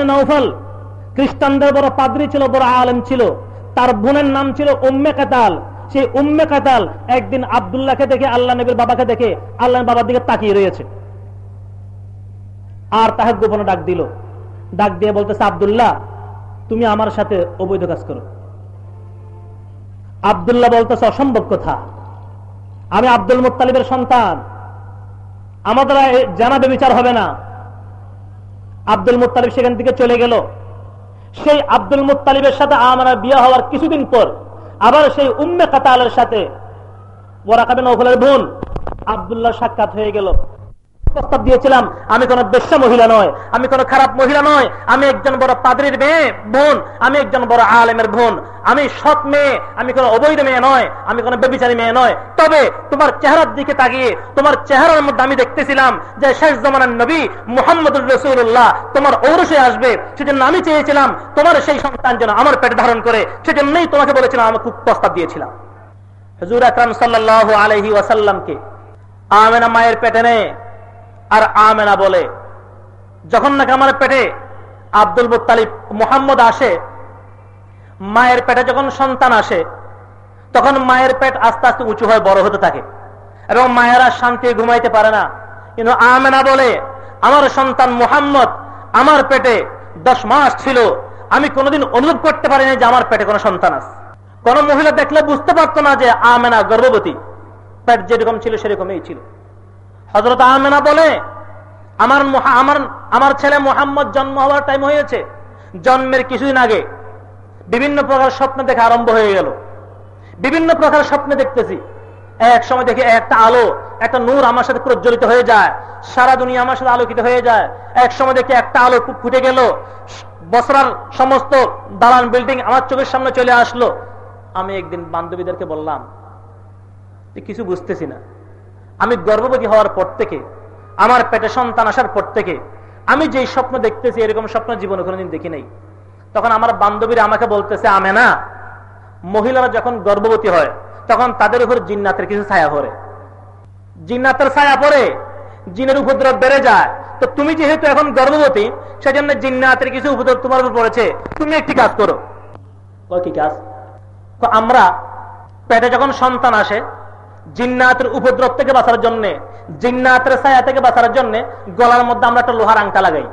নৌফল খ্রিস্টানদের বড় ছিল বড় ছিল। তার বোনের নাম ছিল উম্মে কাতাল। সেই উম্মে কাতাল একদিন আবদুল্লাহকে দেখে, আল্লাহ নবীর বাবাকে দেখে আল্লাহ বাবার দিকে তাকিয়ে রয়েছে। আর তাহে গোপনে ডাক দিল। ডাক দিয়ে বলতেছে, আবদুল্লাহ, তুমি আমার সাথে অবৈধ কাজ করো। আবদুল্লাহ বলতেছে, অসম্ভব কথা। আমি আব্দুল মুতালিবের সন্তান। আমাদের জানাবে বিচার হবে না। আব্দুল মুতালিব সেখান থেকে চলে গেল। সেই আব্দুল মুতালিবের সাথে আমার বিয়ে হওয়ার কিছুদিন পর আবার সেই উম্মে কাতালের সাথে ওরাকাবে নৌফলের বোন আবদুল্লাহ সাক্ষাৎ হয়ে গেল। প্রস্তাব দিয়েছিলাম, আমি কোন বেশ্যা মহিলা নয়, আমি কোন খারাপ মহিলা নয়, আমি একজন বড় পাদরির মেয়ে, বোন, আমি একজন বড় আলেমের বোন, আমি সৎ মেয়ে, আমি কোন অবৈধ মেয়ে নয়, আমি কোন বেবিচারী মেয়ে নয়। তবে তোমার চেহারার দিকে তাকিয়ে, তোমার চেহারার মধ্যে আমি দেখতেছিলাম যে শেষ জমানার নবী মোহাম্মদুর রসুল্লাহ তোমার ঔরসে আসবে, সেজন্য আমি চেয়েছিলাম তোমার সেই সন্তান যেন আমার পেট ধারণ করে, সেজন্যই তোমাকে বলেছিলাম, আমি খুব প্রস্তাব দিয়েছিলাম। হজুর আকরাম সাল্লাহ আলহি ওয়াসাল্লামকে, আমেনা মায়ের পেটে নেয় আর আমেনা বলে। যখন নাকি আমার পেটে আব্দুল মুতালিব মোহাম্মদ আসে, মায়ের পেটে যখন সন্তান আসে, তখন মায়ের পেট আস্তে আস্তে উঁচু হয়ে বড় হতে থাকে এবং মায়েরা শান্তি ঘুমাইতে পারে না। কিন্তু আমেনা বলে, আমার সন্তান মোহাম্মদ আমার পেটে দশ মাস ছিল। আমি কোনোদিন অনুভব করতে পারিনি যে আমার পেটে কোনো সন্তান আছে। কোন মহিলা দেখলে বুঝতে পারতো না যে আমেনা গর্ভবতী। পেট যেরকম ছিল সেরকমই ছিল। হজরত আমেনা বলে, আমার আমার আমার ছেলে মোহাম্মদ জন্ম হওয়ার টাইম হয়েছে। জন্মের কিছুদিন আগে বিভিন্ন প্রকার স্বপ্ন দেখা আরম্ভ হয়ে গেল। বিভিন্ন প্রকার স্বপ্ন দেখতেছি। এক সময় দেখি একটা আলো, একটা নূর আমার সাথে প্রজ্বলিত হয়ে যায়। সারা দুনিয়া আমার সাথে আলোকিত হয়ে যায়। এক সময় দেখি একটা আলো ফুটে গেল। বসরার সমস্ত দালান বিল্ডিং আমার চোখের সামনে চলে আসলো। আমি একদিন বান্ধবীদেরকে বললাম কিছু বুঝতেছি না। আমি গর্ভবতী হওয়ার পর থেকে, আমার পেটে সন্তান আসার পর থেকে, আমি যেই স্বপ্ন দেখতেছি, এরকম স্বপ্ন জীবনে কোনোদিন দেখি নাই। তখন আমার বান্ধবীরা আমাকে বলতেছে আমে না মহিলারা যখন গর্ভবতী হয়, তখন তাদের উপর জিন্নাতের কিছু ছায়া পড়ে। জিন্নাতের ছায়া পড়ে, জিনের উপদ্রব বেড়ে যায়। তো তুমি যেহেতু এখন গর্ভবতী, সেজন্য জিন্নাতের কিছু উপদ্রব তোমার উপর পড়েছে। তুমি একটি কাজ করো। কি কাজ? আমরা পেটে যখন সন্তান আসে জিন্নাতের উপদ্রব থেকে বাঁচার জন্য, জিন্নাতের ছায়া থেকে বাঁচার জন্য গলার মধ্যে আমরা একটা লোহার আংটা লাগাই।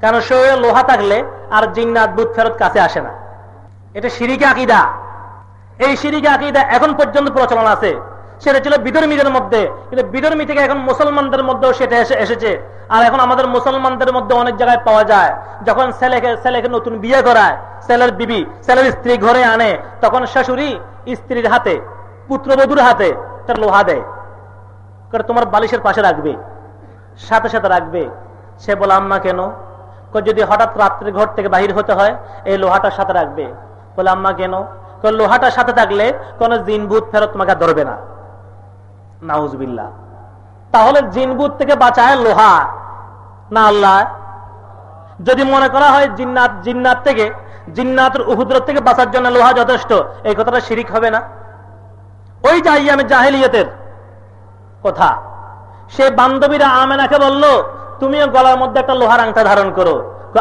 কারণ শরীরে লোহা থাকলে আর জিন্নাত বুধ ফেরত কাছে আসে না। এটা সিরিকে আকিদা। এই সিরিকে আকিদা এখন পর্যন্ত প্রচলন আছে। সেটা ছিল বিধর্মীদের মধ্যে। কিন্তু বিধর্মী থেকে এখন মুসলমানদের মধ্যেও সেটা এসে এসেছে। আর এখন আমাদের মুসলমানদের মধ্যে অনেক জায়গায় পাওয়া যায়। যখন ছেলেকে ছেলেকে নতুন বিয়ে করায়, ছেলের বিবি, ছেলের স্ত্রী ঘরে আনে, তখন শাশুড়ি স্ত্রীর হাতে পুত্রবধূর হাতে তার লোহা দেয়। তোমার বালিশের পাশে রাখবে, সাথে সাথে রাখবে। সে বলে, আম্মা, কেন? যদি হঠাৎ রাত্রে ঘর থেকে বাহির হতে হয়, এই লোহাটার সাথে রাখবে। বলে, আম্মা, কেন? লোহাটার সাথে থাকলে কোন জিনভূত ফেরত তোমাকে ধরবে না। নাউজবিল্লা তাহলে জিনভূত থেকে বাঁচায় লোহা। না আল্লাহ, যদি মনে করা হয় জিন্নাত জিন্নাত থেকে জিন্নাতের উপদ্রব থেকে বাঁচার জন্য লোহা যথেষ্ট, এই কথাটা শিরিক হবে না? ওই যাই আমি জাহেলিয়তের কথা। সে বান্ধবীরা আমেনাকে বলল, তুমিও গলার মধ্যে একটা লোহার আংটা ধারণ করো।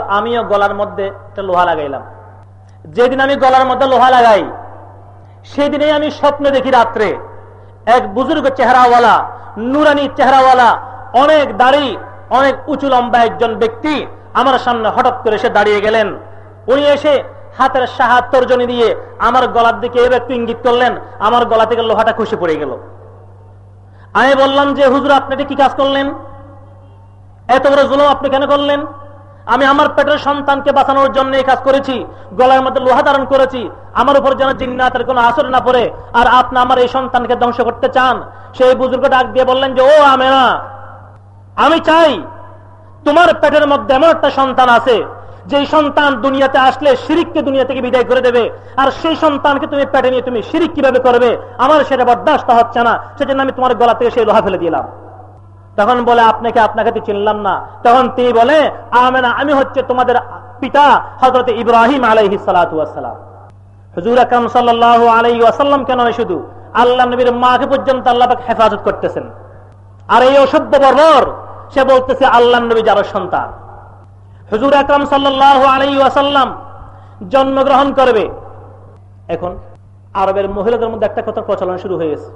আমিও গলার মধ্যে একটা লোহা লাগাইলাম। যেদিন আমি গলার মধ্যে লোহা লাগাই সেদিনে আমি স্বপ্ন দেখি রাত্রে। এক বুজুর্গ চেহারাওয়ালা, নুরানি চেহারাওয়ালা, অনেক দাড়ি, অনেক উঁচু লম্বা একজন ব্যক্তি আমার সামনে হঠাৎ করে এসে দাঁড়িয়ে গেলেন। উনি এসে হাতের সাহায্য তর্জনী দিয়ে আমার গলার দিকে এবার একটু ইঙ্গিত করলেন, আমার গলা থেকে লোহাটা খুশি পড়ে গেল। আমি বললাম যে, হুজুর, আপনি কি কাজ করলেন? এত বড় জুলুম আপনি কেন করলেন? আমি আমার পেটের সন্তানকে বাঁচানোর জন্য এই কাজ করেছি, গলার মধ্যে লোহা ধারণ করেছি, আমার উপর যেন জিন্নাতের কোনো আসর না পড়ে, আর আপনি আমার এই সন্তানকে ধ্বংস করতে চান? সেই বুজুর্গ ডাক দিয়ে বললেন যে, ও আমেনা, আমি চাই তোমার পেটের মধ্যে এমন একটা সন্তান আছে যে সন্তান দুনিয়াতে আসলে শিরিককে দুনিয়া থেকে বিদায় করে দেবে, আর সেই সন্তানকে তুমি পেটে নিয়ে তুমি শিরিক কীভাবে করবে, আমার সেটা বরদাস্ত হচ্ছে না, সেজন্য আমি তোমার গলা থেকে সেই লোহা ফেলে দিলাম। তখন বলে, আপনাকে আপনাকে তো চিনলাম না। তখন তিনি বলে, আমেনা, আমি হচ্ছে তোমাদের পিতা হজরত ইব্রাহিম আলহি সালাম হুজুর আকরম সাল্লাহ আলাই আসাল্লাম কেন শুধু? আল্লাহ নবীর মাকে পর্যন্ত আল্লাহ হেফাজত করতেছেন। আর এই অসভ্য বর্বর, সে বলতেছে, আল্লাহ নবী যার সন্তান। হুজুর আকরাম সাল্লাহ আলাই ওয়াসাল্লাম জন্মগ্রহণ করবে। এখন আরবের মহিলাদের মধ্যে একটা কথা প্রচলন শুরু হয়ে গেছে।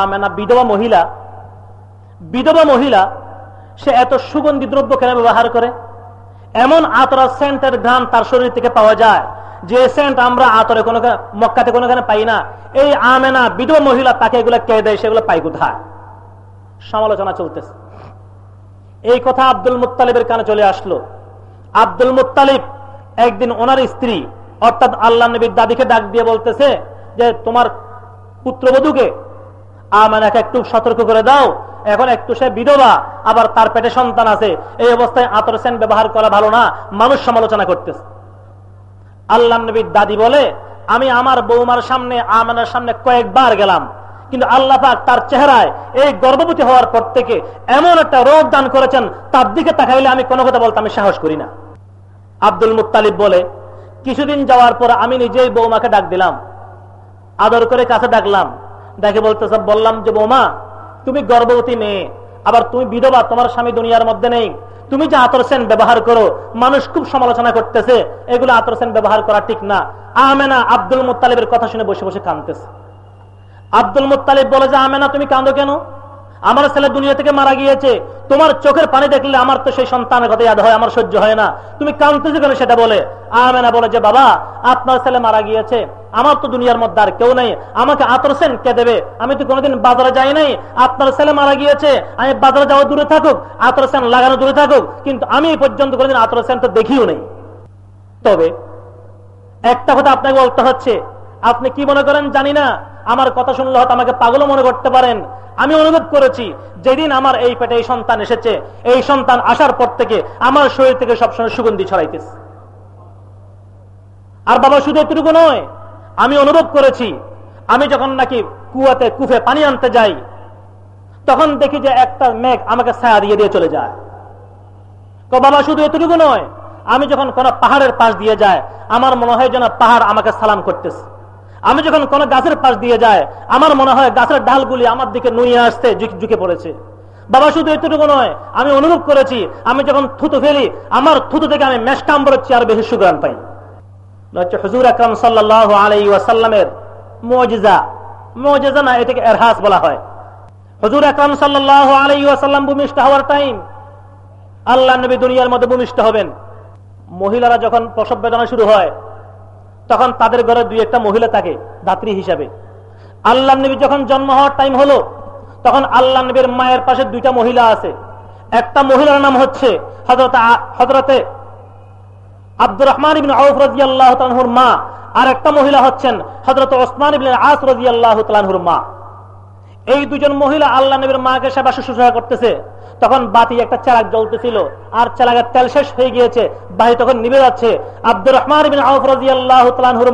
আমেনা বিধবা মহিলা বিধবা মহিলা, সে এত সুগন্ধি দ্রব্য কেন ব্যবহার করে? এমন আতরা সেন্টের ঘ্রাণ তার শরীর থেকে পাওয়া যায়, যে সেন্ট আমরা আতরে কোনো মক্কাতে কোনোখানে পাই না। এই আমেনা বিধবা মহিলা তাকে এগুলো কে দেয়? সেগুলো পাই কোথায়? সমালোচনা চলতেছে। এই কথা আব্দুল মুতালিবের কানে চলে আসলো। আব্দুল মুতালিব একদিন ওনার স্ত্রী, অর্থাৎ আল্লাহ নবীর দাদিকে ডাক দিয়ে বলতেছে যে, তোমার পুত্রবধূকে আমাকে একটু সতর্ক করে দাও, এখন একটু সে বিধবা, আবার তার পেটে সন্তান আছে। এই অবস্থায় আতর সেন ব্যবহার করা ভালো না, মানুষ সমালোচনা করতেছে। আল্লাহ নবীর দাদি বলে, আমি আমার বৌমার সামনে, আমানের সামনে কয়েকবার গেলাম। কিন্তু আল্লাহ পাক তার চেহারায় এই গর্ভবতী হওয়ার পর থেকে এমন একটা রোগ দান করেছেন, তার দিকে তাকাইলে আমি কোনো কথা বলতে আমি সাহস করি না। আব্দুল মুতালিব বলে, কিছুদিন যাওয়ার পর আমি নিজেই বৌমাকে ডাক দিলাম। আদর করে কাছে ডাকলাম। দেখে বলতে সব বললাম যে, বৌমা, তুমি গর্ভবতী মেয়ে, আবার তুমি বিধবা, তোমার স্বামী দুনিয়ার মধ্যে নেই। তুমি যে আতর সেন ব্যবহার করো, মানুষ খুব সমালোচনা করতেছে। এগুলো আতর সেন ব্যবহার করা ঠিক না। আমেনা, আব্দুল মুতালিবের কথা শুনে বসে বসে কানতেছে আব্দুল মুতালিব বলে যে, আমেনা, তুমি কান্দো কেন? আমার ছেলে দুনিয়া থেকে মারা গিয়েছে। তোমার চোখের পানি দেখলে আমার তো সেই সন্তানের কথা ইয়াদ হয়, আমার সহ্য হয় না। তুমি কাঁদতেছো কেন? সেটা বলে। আমেনা বলে যে, বাবা, আপনার ছেলে মারা গিয়েছে। আমার তো দুনিয়ার মধ্যে আর কেউ নেই। আমাকে আতরসেন কে দেবে? আমি তো কোনোদিন বাজারে যাই নাই। আপনার ছেলে মারা গিয়েছে। আমি বাজারে যাওয়া দূরে থাকুক আতরসেন লাগানো দূরে থাকুক, কিন্তু আমি এই পর্যন্ত কোনোদিন আতরসেন তো দেখিও নেই। তবে একটা কথা আপনাকে বলতে হচ্ছে। আপনি কি মনে করেন জানি না আমার কথা শুনলে হয়তো আমাকে পাগলও মনে করতে পারেন। আমি অনুভব করেছি, যেদিন আমার এই পেটে এই সন্তান এসেছে, এই সন্তান আসার পর থেকে আমার শরীর থেকে সবসময় সুগন্ধি ছড়াইতেছে। আর বাবা শুধু এতটুকু নয়, আমি অনুভব করেছি, আমি যখন নাকি কুয়াতে কুফে পানি আনতে যাই, তখন দেখি যে একটা মেঘ আমাকে ছায়া দিয়ে দিয়ে চলে যায়। তো বাবা শুধু এতটুকু নয়, আমি যখন কোন পাহাড়ের পাশ দিয়ে যায় আমার মনে হয় যেন পাহাড় আমাকে সালাম করতেছে। আমি যখন কোন গাছের পাশ দিয়ে যায় আমার মনে হয় গাছের ডালগুলি আমার দিকে নুয়ে আসতে ঝুঁকে পড়েছে। বাবা, শুধু এতটুকু নয়, আমি অনুভব করেছি, আমি যখন থুতু ফেলি, আমার থুতু থেকে আমি মেসকাম বেরোচ্ছি আর বেশি সুগ্রান পাই। হজুর আকরম সাল্লাহ আলাই ওয়াসাল্লামের মজিজা মজিজা না, এটাকে এরহাস বলা হয়। হজুর আকরম সাল্লাহ আলাই ওয়াসাল্লাম ভূমিষ্ঠ হওয়ার টাইম, আল্লাহ নবী দুনিয়ার মধ্যে ভূমিষ্ঠ হবেন। মহিলারা যখন প্রসব বেদনা শুরু হয় তখন তাদের ঘরে দুই একটা মহিলা থাকে, দাত্রী হিসাবে। আল্লাহ নবী যখন জন্ম হওয়ার টাইম হলো, তখন আল্লাহ নবীর মায়ের পাশে দুইটা মহিলা আছে। একটা মহিলার নাম হচ্ছে হজরত আব্দুর রহমান ইবিন আউফ রাজি আল্লাহ তালহুর মা, আর একটা মহিলা হচ্ছেন হজরত ওসমান ইবিন আস রাজি আল্লাহ তালহুর মা। এই দুজন মহিলা আল্লাহ নবীর মাকে সেবা শুশ্রূষা করতেছে। তখন বাতি একটা চালাক জ্বলতেছিল, আর চালাকের তেল শেষ হয়ে গিয়েছে, বাতি তখন নিবে যাচ্ছে। আব্দুর রহমান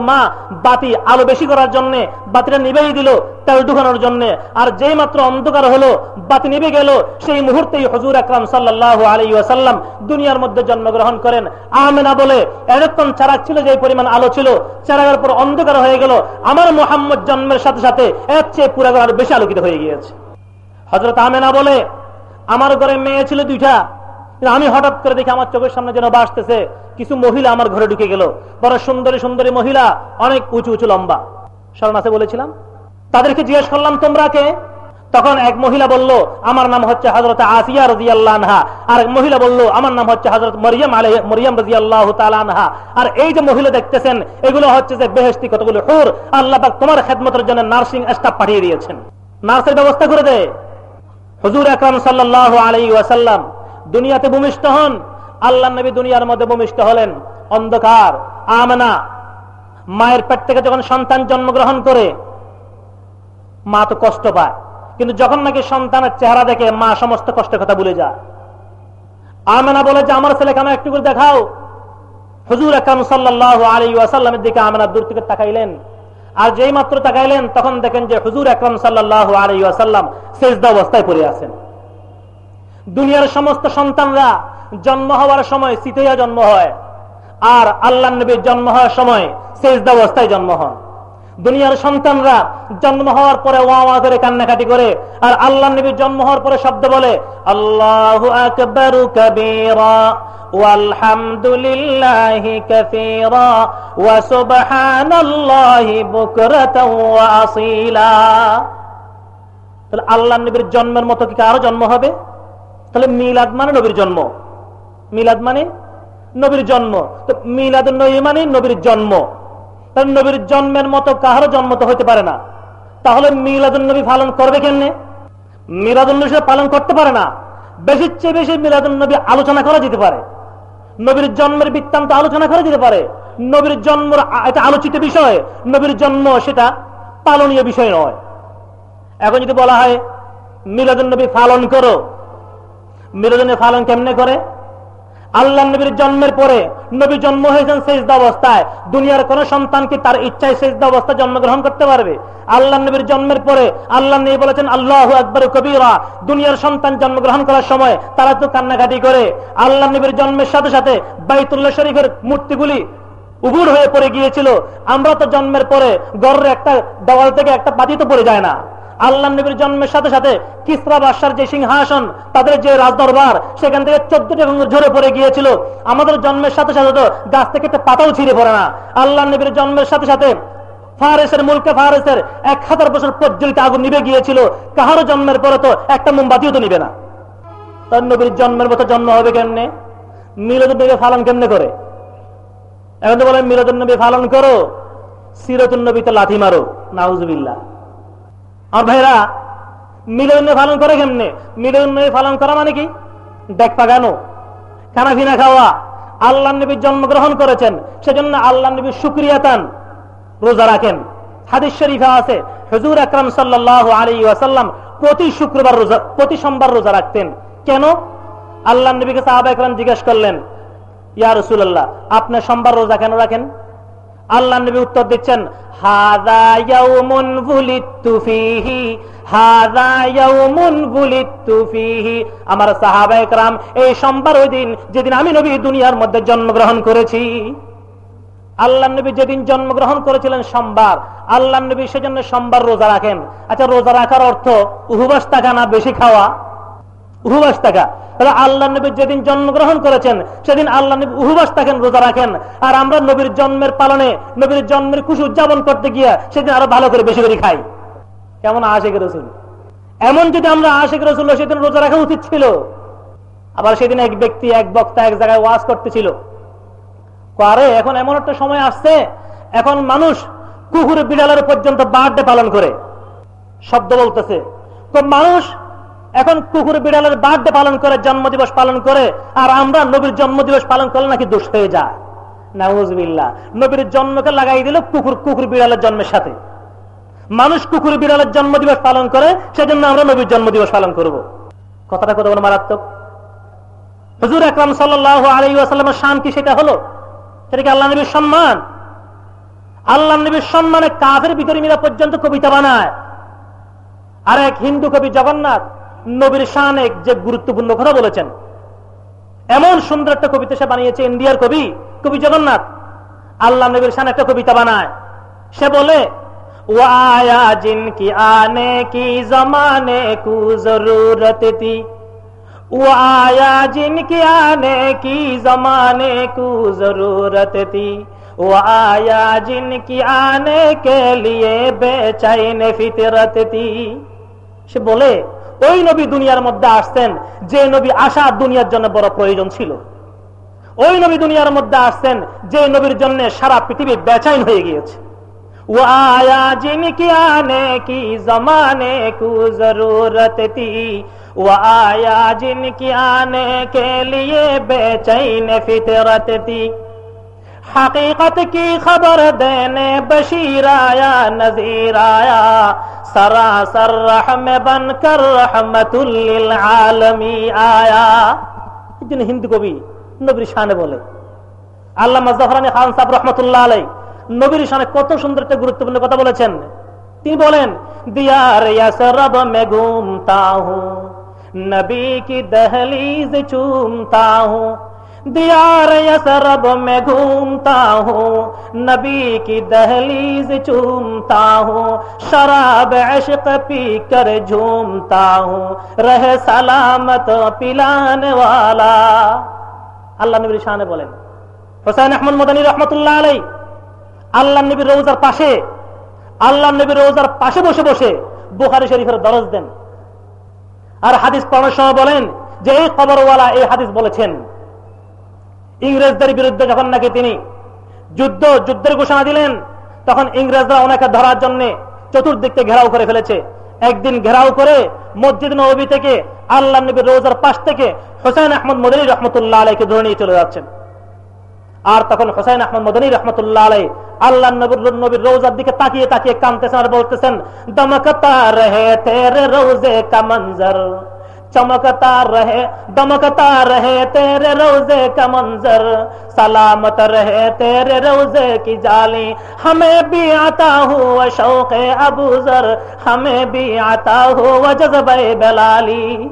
মা বাতি আলো বেশি করার জন্য বাতিটা নিবেই দিল তেল ঢুকানোর জন্য, আর যেই মাত্র অন্ধকার হলো, বাতি নিবে গেল, সেই মুহূর্তেই হজুর আকরাম সাল্লাহ আলী আসাল্লাম দুনিয়ার মধ্যে জন্মগ্রহণ করেন। আহমেনা বলে, এরকম চারাক ছিল যে পরিমাণ আলো ছিল চারাকের পর অন্ধকার হয়ে গেল, আমার মোহাম্মদ জন্মের সাথে সাথে এর চেয়ে পুরা আরও বেশি আলোকিত হয়ে গিয়েছে। হজরত আমেনা বলে আমার ঘরে মেয়ে ছিল দুইটা। আমি হঠাৎ করে দেখি আমার চোখের সামনে যেন বাসতেছে কিছু মহিলা আমার ঘরে ঢুকে গেল। বড় সুন্দরী সুন্দরী মহিলা, অনেক উঁচু উঁচু, লম্বা। আছে বলেছিলাম? তাদেরকে জিজ্ঞেস করলাম, তোমরা কে? তখন এক মহিলা বলল, আমার নাম হচ্ছে হজরত আসিয়া রাজি আল্লাহা আর এক মহিলা বলল, আমার নাম হচ্ছে হজরত মরিয়াম আলহ মরিয়াম রাজি আল্লাহ তালানহা আর এই যে মহিলা দেখতেছেন, এগুলো হচ্ছে যে বেহস্তি কতগুলো হুর। আল্লাহ তোমার খেদমতের জন্য নার্সিং স্টাফ পাঠিয়ে দিয়েছেন। নার্সের ব্যবস্থা করে দেয় হুজুর আকরাম সাল্লাহ আলাই ওয়াসাল্লাম দুনিয়াতে ভূমিষ্ঠ হন। আল্লাহ নবী দুনিয়ার মধ্যে ভূমিষ্ঠ হলেন। অন্ধকার, আমনা। মায়ের পেট থেকে যখন সন্তান জন্মগ্রহণ করে, মা তো কষ্ট পায়। কিন্তু যখন নাকি সন্তানের চেহারা দেখে, মা সমস্ত কষ্টের কথা ভুলে যায়। আমেনা বলে যে, আমার ছেলেকে আমার একটু করে দেখাও। হুজুর আকরাম সাল্লাহ আলী ওয়াসাল্লামের দিকে আমেনা দূর থেকে তাকাইলেন। আর যেই মাত্র তাকাইলেন, তখন দেখেন যে হুজুর আকরম সাল্লাহ আলাইসাল্লাম সেজদা অবস্থায় পড়ে আছেন। দুনিয়ার সমস্ত সন্তানরা জন্ম হওয়ার সময় সিতেয়া জন্ম হয়, আর আল্লাহ নবীর জন্ম হওয়ার সময় সেজদা অবস্থায় জন্ম হন। দুনিয়ার সন্তানরা জন্ম হওয়ার পরে ওয়া ধরে কান্নাকাটি করে, আর আল্লাহ নবী জন্ম হওয়ার পরে শব্দ বলে, আল্লাহ আকবরু কবীরা, ওয়ালহামদুলিল্লাহি কাসীরা, ওয়া সুবহানাল্লাহি বুকরাতাও ওয়া আসীলা। তাহলে আল্লাহ নবীর জন্মের মতো কি কারও জন্ম হবে? তাহলে মিলাদ মানে নবীর জন্ম। মিলাদ মানে নবীর জন্ম। তো মিলাদ নবী মানে নবীর জন্ম। তাহলে নবীর জন্মের মতো কাহারও জন্ম তো হইতে পারে না। তাহলে মিলাদুল নবী পালন করবে কেমনে? মিলাদুল নবী পালন করতে পারে না। বেশির চেয়ে বেশি মিলাদুল নবী আলোচনা করা যেতে পারে। নবীর জন্মের বৃত্তান্ত আলোচনা করা যেতে পারে। নবীর জন্ম এটা আলোচিত বিষয়। নবীর জন্ম সেটা পালনীয় বিষয় নয়। এখন যদি বলা হয় মিলাদুল নবী পালন করো। মিলাদুল পালন কেমনে করে? আল্লাহ নবীর জন্মের পরে নবী জন্ম হয়েছেন শেষদা অবস্থায়। দুনিয়ার কোন সন্তান কি তার ইচ্ছায় শেষদা অবস্থায় জন্মগ্রহণ করতে পারবে? আল্লাহ নবীর জন্মের পরে আল্লাহ নবী বলেছেন, আল্লাহ আকবর কবিরা। দুনিয়ার সন্তান জন্মগ্রহণ করার সময় তারা তো কান্নাকাটি করে। আল্লাহ নবীর জন্মের সাথে সাথে বাইতুল্লাহ শরীফের মূর্তিগুলি উবুর হয়ে পড়ে গিয়েছিল। আমরা তো জন্মের পরে গড়ের একটা দেওয়াল থেকে একটা পাতি তো পড়ে যায় না। আল্লাহ নবীর জন্মের সাথে সাথে কিসরা বাদশার যে সিংহাসন, তাদের যে রাজদরবার, সেখান থেকে চোদ্দটি ঝরে পড়ে গিয়েছিল। আমাদের জন্মের সাথে সাথে তো গাছ থেকে একটা পাতাও ছিঁড়ে পড়ে না। আল্লাহ নবীর জন্মের সাথে সাথে ফারেসের মুলকে ফারেসের এক হাজার বছর প্রজ্বলিত আগুন নিবে গিয়েছিল। কাহারও জন্মের পরে তো একটা মোমবাতিও তো নিবে না। তার নবীর জন্মের মতো জন্ম হবে কেমনে? মিলাদুল নবী ফালন কেমনে করে? এখন তো বলেন মিলাদুল নবী ফালন করো সিরতুল নবীতে লাথি মারো। নাউজুবিল্লাহ। আর ভাইরা, মিলন পালন করে কেমনে? মিলন পালন করা মানে কি? দেখ পাগানো, খানা ফিনা খাওয়া। আল্লাহ নবী জন্মগ্রহণ করেছেন, সেজন্য আল্লাহ নবী সুক্রিয়া তান রোজা রাখেন। হাদিস শরীফা আছে, হজুর আকরাম সাল্লাহ আলী ওয়াসাল্লাম প্রতি শুক্রবার রোজা, প্রতি সোমবার রোজা রাখতেন। কেন? আল্লাহ নবীকে সাহাবা একরাম জিজ্ঞেস করলেন, ইয়া রসুল্লাহ আপনি সোমবার রোজা কেন রাখেন? আল্লাহ নবী উত্তর দিচ্ছেন আমার সাহাবাহাম এই সোমবার ওই দিন যেদিন আমি নবী দুনিয়ার মধ্যে জন্মগ্রহণ করেছি, আল্লাহ নবী যেদিন জন্মগ্রহণ করেছিলেন সোমবার, আল্লাহ নবী সেজন্য সোমবার রোজা রাখেন। আচ্ছা রোজা রাখার অর্থ উহুবাস টাকা না, বেশি খাওয়া? উহুবাস টাকা তাহলে আল্লাহ নবী যেদিন জন্মগ্রহণ করেছেন, সেদিন আল্লাহ নবী উহুবাস থাকেন, রোজা রাখেন। আর আমরা নবীর জন্মের পালনে, নবীর জন্মের খুশি উদযাপন করতে গিয়া সেদিন আরও ভালো করে বেশি করে খাই। কেমন আশেখ রসুল? এমন যদি আমরা আশেখ রসুল সেদিন রোজা রাখা উচিত ছিল, আবার সেদিন এক ব্যক্তি, এক বক্তা, এক জায়গায় ওয়াজ করতেছিল। আরে, এখন এমন একটা সময় আসছে, এখন মানুষ কুকুর বিড়ালের পর্যন্ত বার্থডে পালন করে। শব্দ বলতেছে। তো মানুষ এখন কুকুর বিড়ালের বার্থডে পালন করে, জন্মদিবস পালন করে, আর আমরা নবীর জন্মদিবস পালন করলে নাকি দোষ হয়ে যায়। নাউজবিল্লা নবীর জন্মকে লাগাই দিল কুকুর কুকুর বিড়ালের জন্মের সাথে। মানুষ কুকুর বিড়ালের জন্মদিবস পালন করে, সেজন্য আমরা নবীর জন্মদিবস পালন করব। কথাটা কত বড় মারাত্মক? হজুর আকরাম সাল্লাহ আলাইসাল্লামের শান কি সেটা হলো? সেটা কি আল্লাহ নবীর সম্মান? আল্লাহ নবীর সম্মানে কাফের ভিতরে মিরা পর্যন্ত কবিতা বানায়। আর এক হিন্দু কবি জগন্নাথ নবীর শান এক যে গুরুত্বপূর্ণ কথা বলেছেন এমন সুন্দর একটা কবিতা সে বানিয়েছে ইন্ডিয়ার কবি কবি জগন্নাথ আল্লাহ নবীর শান একটা কবিতা বানায় সে বলে ও আয়া জিন কি আনে কি জমানে কু জরুরত থी वो आया जिनकी आने की जमाने को जरूरत थी वो आया जिनकी आने के लिए बेचैन फितरत थी সে বলে ওই নবী দুনিয়ার মধ্যে আসছেন যে নবী আসা দুনিয়ার জন্য বড় প্রয়োজন ছিল ওই নবী দুনিয়ার মধ্যে আসছেন যে নবীর জন্য সারা পৃথিবী বেচাইন হয়ে গিয়েছে वो आया जिनकी आने की जमाने को जरूरत थी वो आया जिनकी आने के लिए बेचैन फितरत थी حقیقت কি খবর দেনে بشیر আয়া نذیر আয়া সরাসর رحم বনকর کر رحمت للعالمی آیا একজন হিন্দু কবি নবীর শানে বলে, আল্লামা মাজহরানি খান সাহেব রহমতুল্লাহ আলাই নবীর শানে কত সুন্দর একটা গুরুত্বপূর্ণ কথা বলেছেন। তিনি বলেন, দিয়ার ইয়াসরব মে ঘুমতা হুম, নবী কি দহলিজ চুমতা হুম। दियार यसरब में घूमता हूँ नबी की दहलीज चूमता हूँ शराब इश्क पी कर झूमता हूँ रहे सलामत पिलाने वाला আল্লাহ নবীর শানে বলেন হোসেন আহমদ মদানী রহমতুল্লাহ আলাই আল্লাহ নবীর রোজার পাশে আল্লাহ নবীর রোজার পাশে বসে বসে বুখারি শরীফের দরজ দেন আর হাদিস পড়ানোর সময় বলেন যে এই কবরওয়ালা এই হাদিস বলেছেন ইংরেজদের বিরুদ্ধে যখন নাকি তিনি যুদ্ধ, যুদ্ধের ঘোষণা দিলেন, তখন ইংরেজরা ওনাকে ধরার জন্য চতুর্দিককে ঘেরাও করে ফেলেছে। একদিন ঘেরাও করে মসজিদ নবী থেকে, আল্লাহ নবীর রোজার পাশ থেকে হোসেন আহমদ মদনী রহমতুল্লাহ আলাইকে ধরে নিয়ে চলে যাচ্ছেন। আর তখন হোসেন আহমদ মদনী রহমতুল্লাহ আলাই আল্লাহ নবীর নবীর রোজার দিকে তাকিয়ে তাকিয়ে কানতেছেন আর বলতেছেন, দমকতা রহে তেরে রোজে কা মঞ্জর। چمکتا رہے، دمکتا رہے تیرے روزے کا منظر۔ سلامت رہے تیرے روزے کی جالی۔ ہمیں بھی آتا ہو شوق ابو ذر۔ ہمیں بھی آتا ہوا جذبہ بلالی۔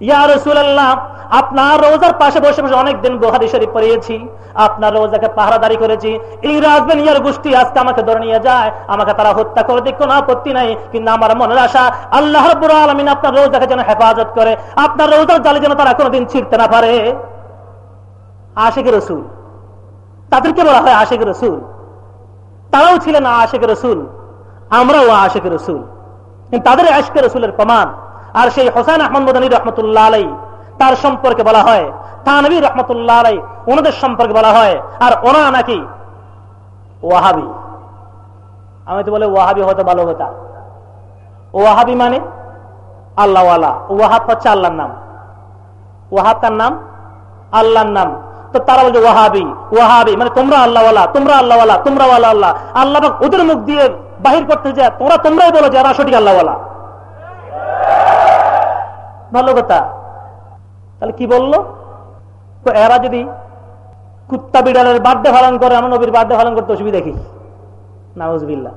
یا رسول اللہ আপনার রোজার পাশে বসে বসে অনেকদিন বোহারি শরীফ পড়িয়েছি। আপনার রোজাকে পাহারাদারি করেছি। ইংরাজ বেনিয়ার গোষ্ঠী আজকে আমাকে ধরে নিয়ে যায়, আমাকে তারা হত্যা করে। দিক কোনো আপত্তি নাই, কিন্তু আমার মনের আশা, আল্লাহ রব্বুল আলমিন আপনার রোজাকে যেন হেফাজত করে, আপনার রোজার জালে যেন তারা কোনোদিন ছিটতে না পারে। আশেখ রসুল। তাদেরকে বলা হয় আশেখ রসুল। তারাও ছিলেন আশেখ রসুল। আমরাও আশেখ রসুল। তাদের আশকে রসুলের প্রমাণ। আর সেই হোসেন আহমদ রহমতুল্লাহ আলাই তার সম্পর্কে বলা হয়। থানবী রহমতুল্লাহ আলাই ওনাদের সম্পর্কে বলা হয়। আর ওনা নাকি ওয়াহাবি। আমি তো বলে ওয়াহাবি হয়তো ভালো কথা। ওয়াহাবি মানে আল্লাহওয়ালা। ওয়াহাব হচ্ছে আল্লাহর নাম। ওয়াহাব তার নাম? আল্লাহর নাম। তো তারা বলছে ওয়াহাবি ওয়াহাবি মানে তোমরা আল্লাহওয়ালা তোমরা আল্লাহওয়ালা তোমরা আল্লাহ। আল্লাহ আল্লাহ ওদের মুখ দিয়ে বাহির করতে যায় তোমরা তোমরাই বলো যে এরা সঠিক আল্লাহওয়ালা। ভালো কথা। তাহলে কি বলল? তো এরা যদি কুত্তা বিড়ালের বার্থডে পালন করে, আমার নবীর বার্থডে পালন করতে অসুবিধা কি? নাউজবিল্লা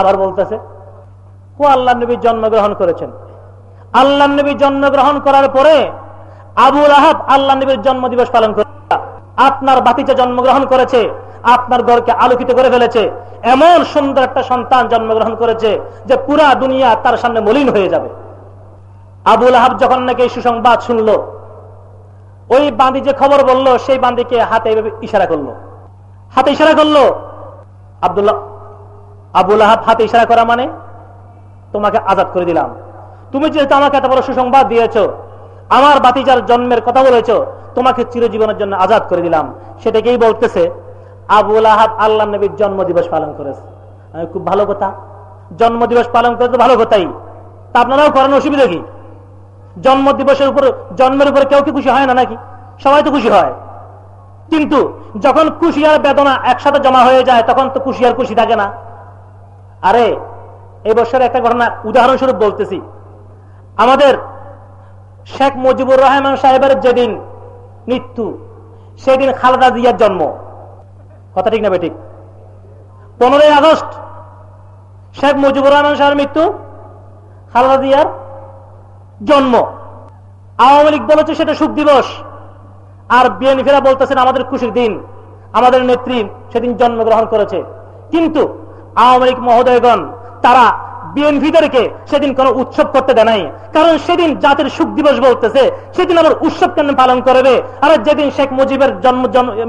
আবার বলতেছে, ও আল্লাহ নবী জন্মগ্রহণ করেছেন। আল্লাহ নবী জন্মগ্রহণ করার পরে আবুল আহাব আল্লাহ নবীর জন্ম দিবস পালন করে। আপনার বাতিতে জন্মগ্রহণ করেছে, আপনার ঘরকে আলোকিত করে ফেলেছে। এমন সুন্দর একটা সন্তান জন্মগ্রহণ করেছে যে পুরা দুনিয়া তার সামনে মলিন হয়ে যাবে। আবুল আহাব যখন নাকি সুসংবাদ শুনল, ওই বাঁধি যে খবর বলল, সেই বাঁধিকে হাতে ইশারা করল। হাতে ইশারা করল, আবদুল্লাহ, আবুল আহাব হাতে ইশারা করা মানে? তোমাকে আজাদ করে দিলাম। তুমি যেহেতু আমাকে এত বড় সুসংবাদ দিয়েছ, আমার বাতিজার জন্মের কথা বলেছ, তোমাকে চিরজীবনের জন্য আজাদ করে দিলাম। সেটাকেই বলতেছে, আবুল আহাব আল্লাহ নবীর জন্ম দিবস পালন করেছে। খুব ভালো কথা। জন্ম দিবস পালন করে তো ভালো কথাই। তা আপনারাও করেন অসুবিধা কি? জন্ম দিবসের উপর, জন্মের উপরে কেউ কি খুশি হয় না নাকি? সবাই তো খুশি হয়। কিন্তু যখন খুশি আর বেদনা একসাথে জমা হয়ে যায়, তখন তো খুশি আর খুশি থাকে না। আরে এই বছর একটা ঘটনা উদাহরণস্বরূপ বলতেছি। আমাদের শেখ মুজিবুর রহমান সাহেবের যেদিন মৃত্যু, সেদিন খালেদা জিয়ার জন্ম। কথা ঠিক না বেঠিক পনেরোই আগস্ট শেখ মুজিবুর রহমান সাহেবের মৃত্যু, খালেদা জিয়ার জন্ম। আওয়ামী লীগ বলেছে সেটা সুখ দিবস। আর বিএনপিরা বলতেছেন আমাদের খুশির দিন, আমাদের নেত্রী সেদিন জন্মগ্রহণ করেছে। কিন্তু আওয়ামী লীগ মহোদয়গণ, তারা বিএনপিদেরকে সেদিন কোন উৎসব করতে দেয় নাই। কারণ সেদিন জাতির সুখ দিবস বলতেছে, সেদিন আবার উৎসব কেন পালন করবে? আর যেদিন শেখ মুজিবের জন্ম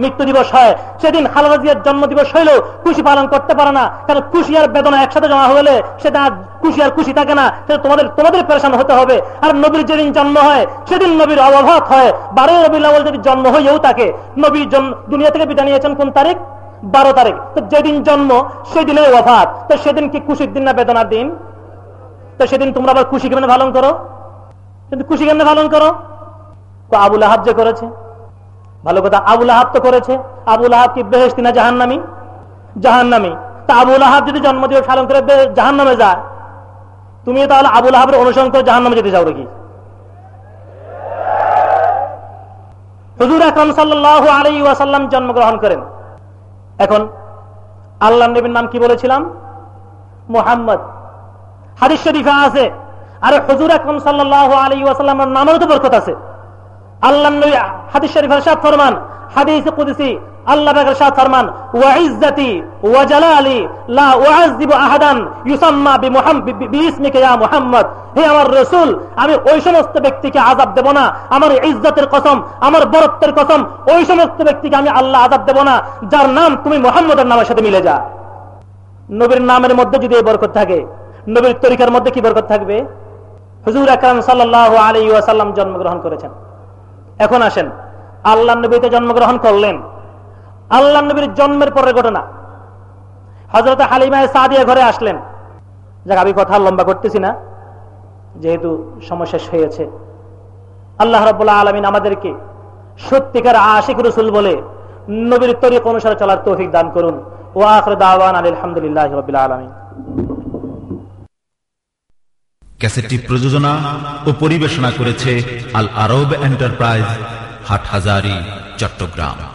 মৃত্যু দিবস হয়, সেদিন খালেদা জিয়ার জন্ম দিবস হইলেও খুশি পালন করতে পারে না। কারণ খুশি আর বেদনা একসাথে জমা হলে সেটা খুশি আর খুশি থাকে না। সেটা তোমাদের তোমাদের পেরেশান হতে হবে। আর নবীর যেদিন জন্ম হয়, সেদিন নবীর অবভাত হয়। বারোই রবি যদি জন্ম হয়েও থাকে নবীর দুনিয়া থেকে বিদায় নিয়েছেন কোন তারিখ? বারো তারিখ। তো যেদিন জন্ম সেদিনে ওফাত। তো সেদিন কি খুশির দিন না বেদনার দিন? তো সেদিন তোমরা আবার খুশি কেমনে পালন করো? কিন্তু খুশি কেমনে পালন করো? তো আবুল আহাব যে করেছে। ভালো কথা, আবুল আহাব তো করেছে। আবুল আহাব কি বেহেস্তি না জাহান্নামি? জাহান্নামি। তা আবুল আহাব যদি জন্মদিবস পালন করে জাহান নামে যায়। তুমি তাহলে আবুল আহাবের অনুসরণ করে জাহান নামে যেতে চাও নাকি? হুজুর আকরম সাল্লাহ আলী ওয়াসাল্লাম জন্মগ্রহণ করেন। এখন আল্লাহ নবীর নাম কি বলেছিলাম? মোহাম্মদ। হাদিস শরীফে আছে, আরে হজুর আকরম সাল্লাহ আলী ওয়াসাল্লামের নামের তো বরকত আছে। আল্লাহ নবী হাদিস শরীফ সাথ ফরমান আল্লাহ ফরমান, ওয়া জালালি লা উআযযিবু আহাদান ইউসাম্মা বিইসমিকা ইয়া মুহাম্মদ। হে আমার রাসূল, আমি ওই সমস্ত ব্যক্তিকে আযাব দেব না। আমার ইজ্জতের কসম, আমার বরত্বের কসম, ওই সমস্ত ব্যক্তিকে আমি আল্লাহ আযাব দেব না। যার নাম তুমি মুহাম্মদের নামের সাথে মিলে যা নবীর নামের মধ্যে যদি এই বরকত থাকে, নবীর তরিকার মধ্যে কি বরকত থাকবে? হুজুর আকরাম সাল্লাল্লাহু আলাইহি ওয়াসাল্লাম জন্মগ্রহণ করেছেন। এখন আসেন। আল্লাহ নবীতে জন্মগ্রহণ করলেন। আল্লাহ নবীর জন্মের পরের ঘটনা। হজরত হালিমায় সাদিয়া ঘরে আসলেন। যাক, আমি কথা লম্বা করতেছি না। যেহেতু সময় শেষ হয়েছে। আল্লাহ রব্বুল্লাহ আলমিন আমাদেরকে সত্যিকার আশিক রসুল বলে নবীর তরিক অনুসারে চলার তৌফিক দান করুন। ও আখর দাওয়ান আলহামদুলিল্লাহ রবিল আলমিন। ক্যাসেটটি প্রযোজনা ও পরিবেশনা করেছে আল আরব এন্টারপ্রাইজ হাটহাজারি চট্টগ্রাম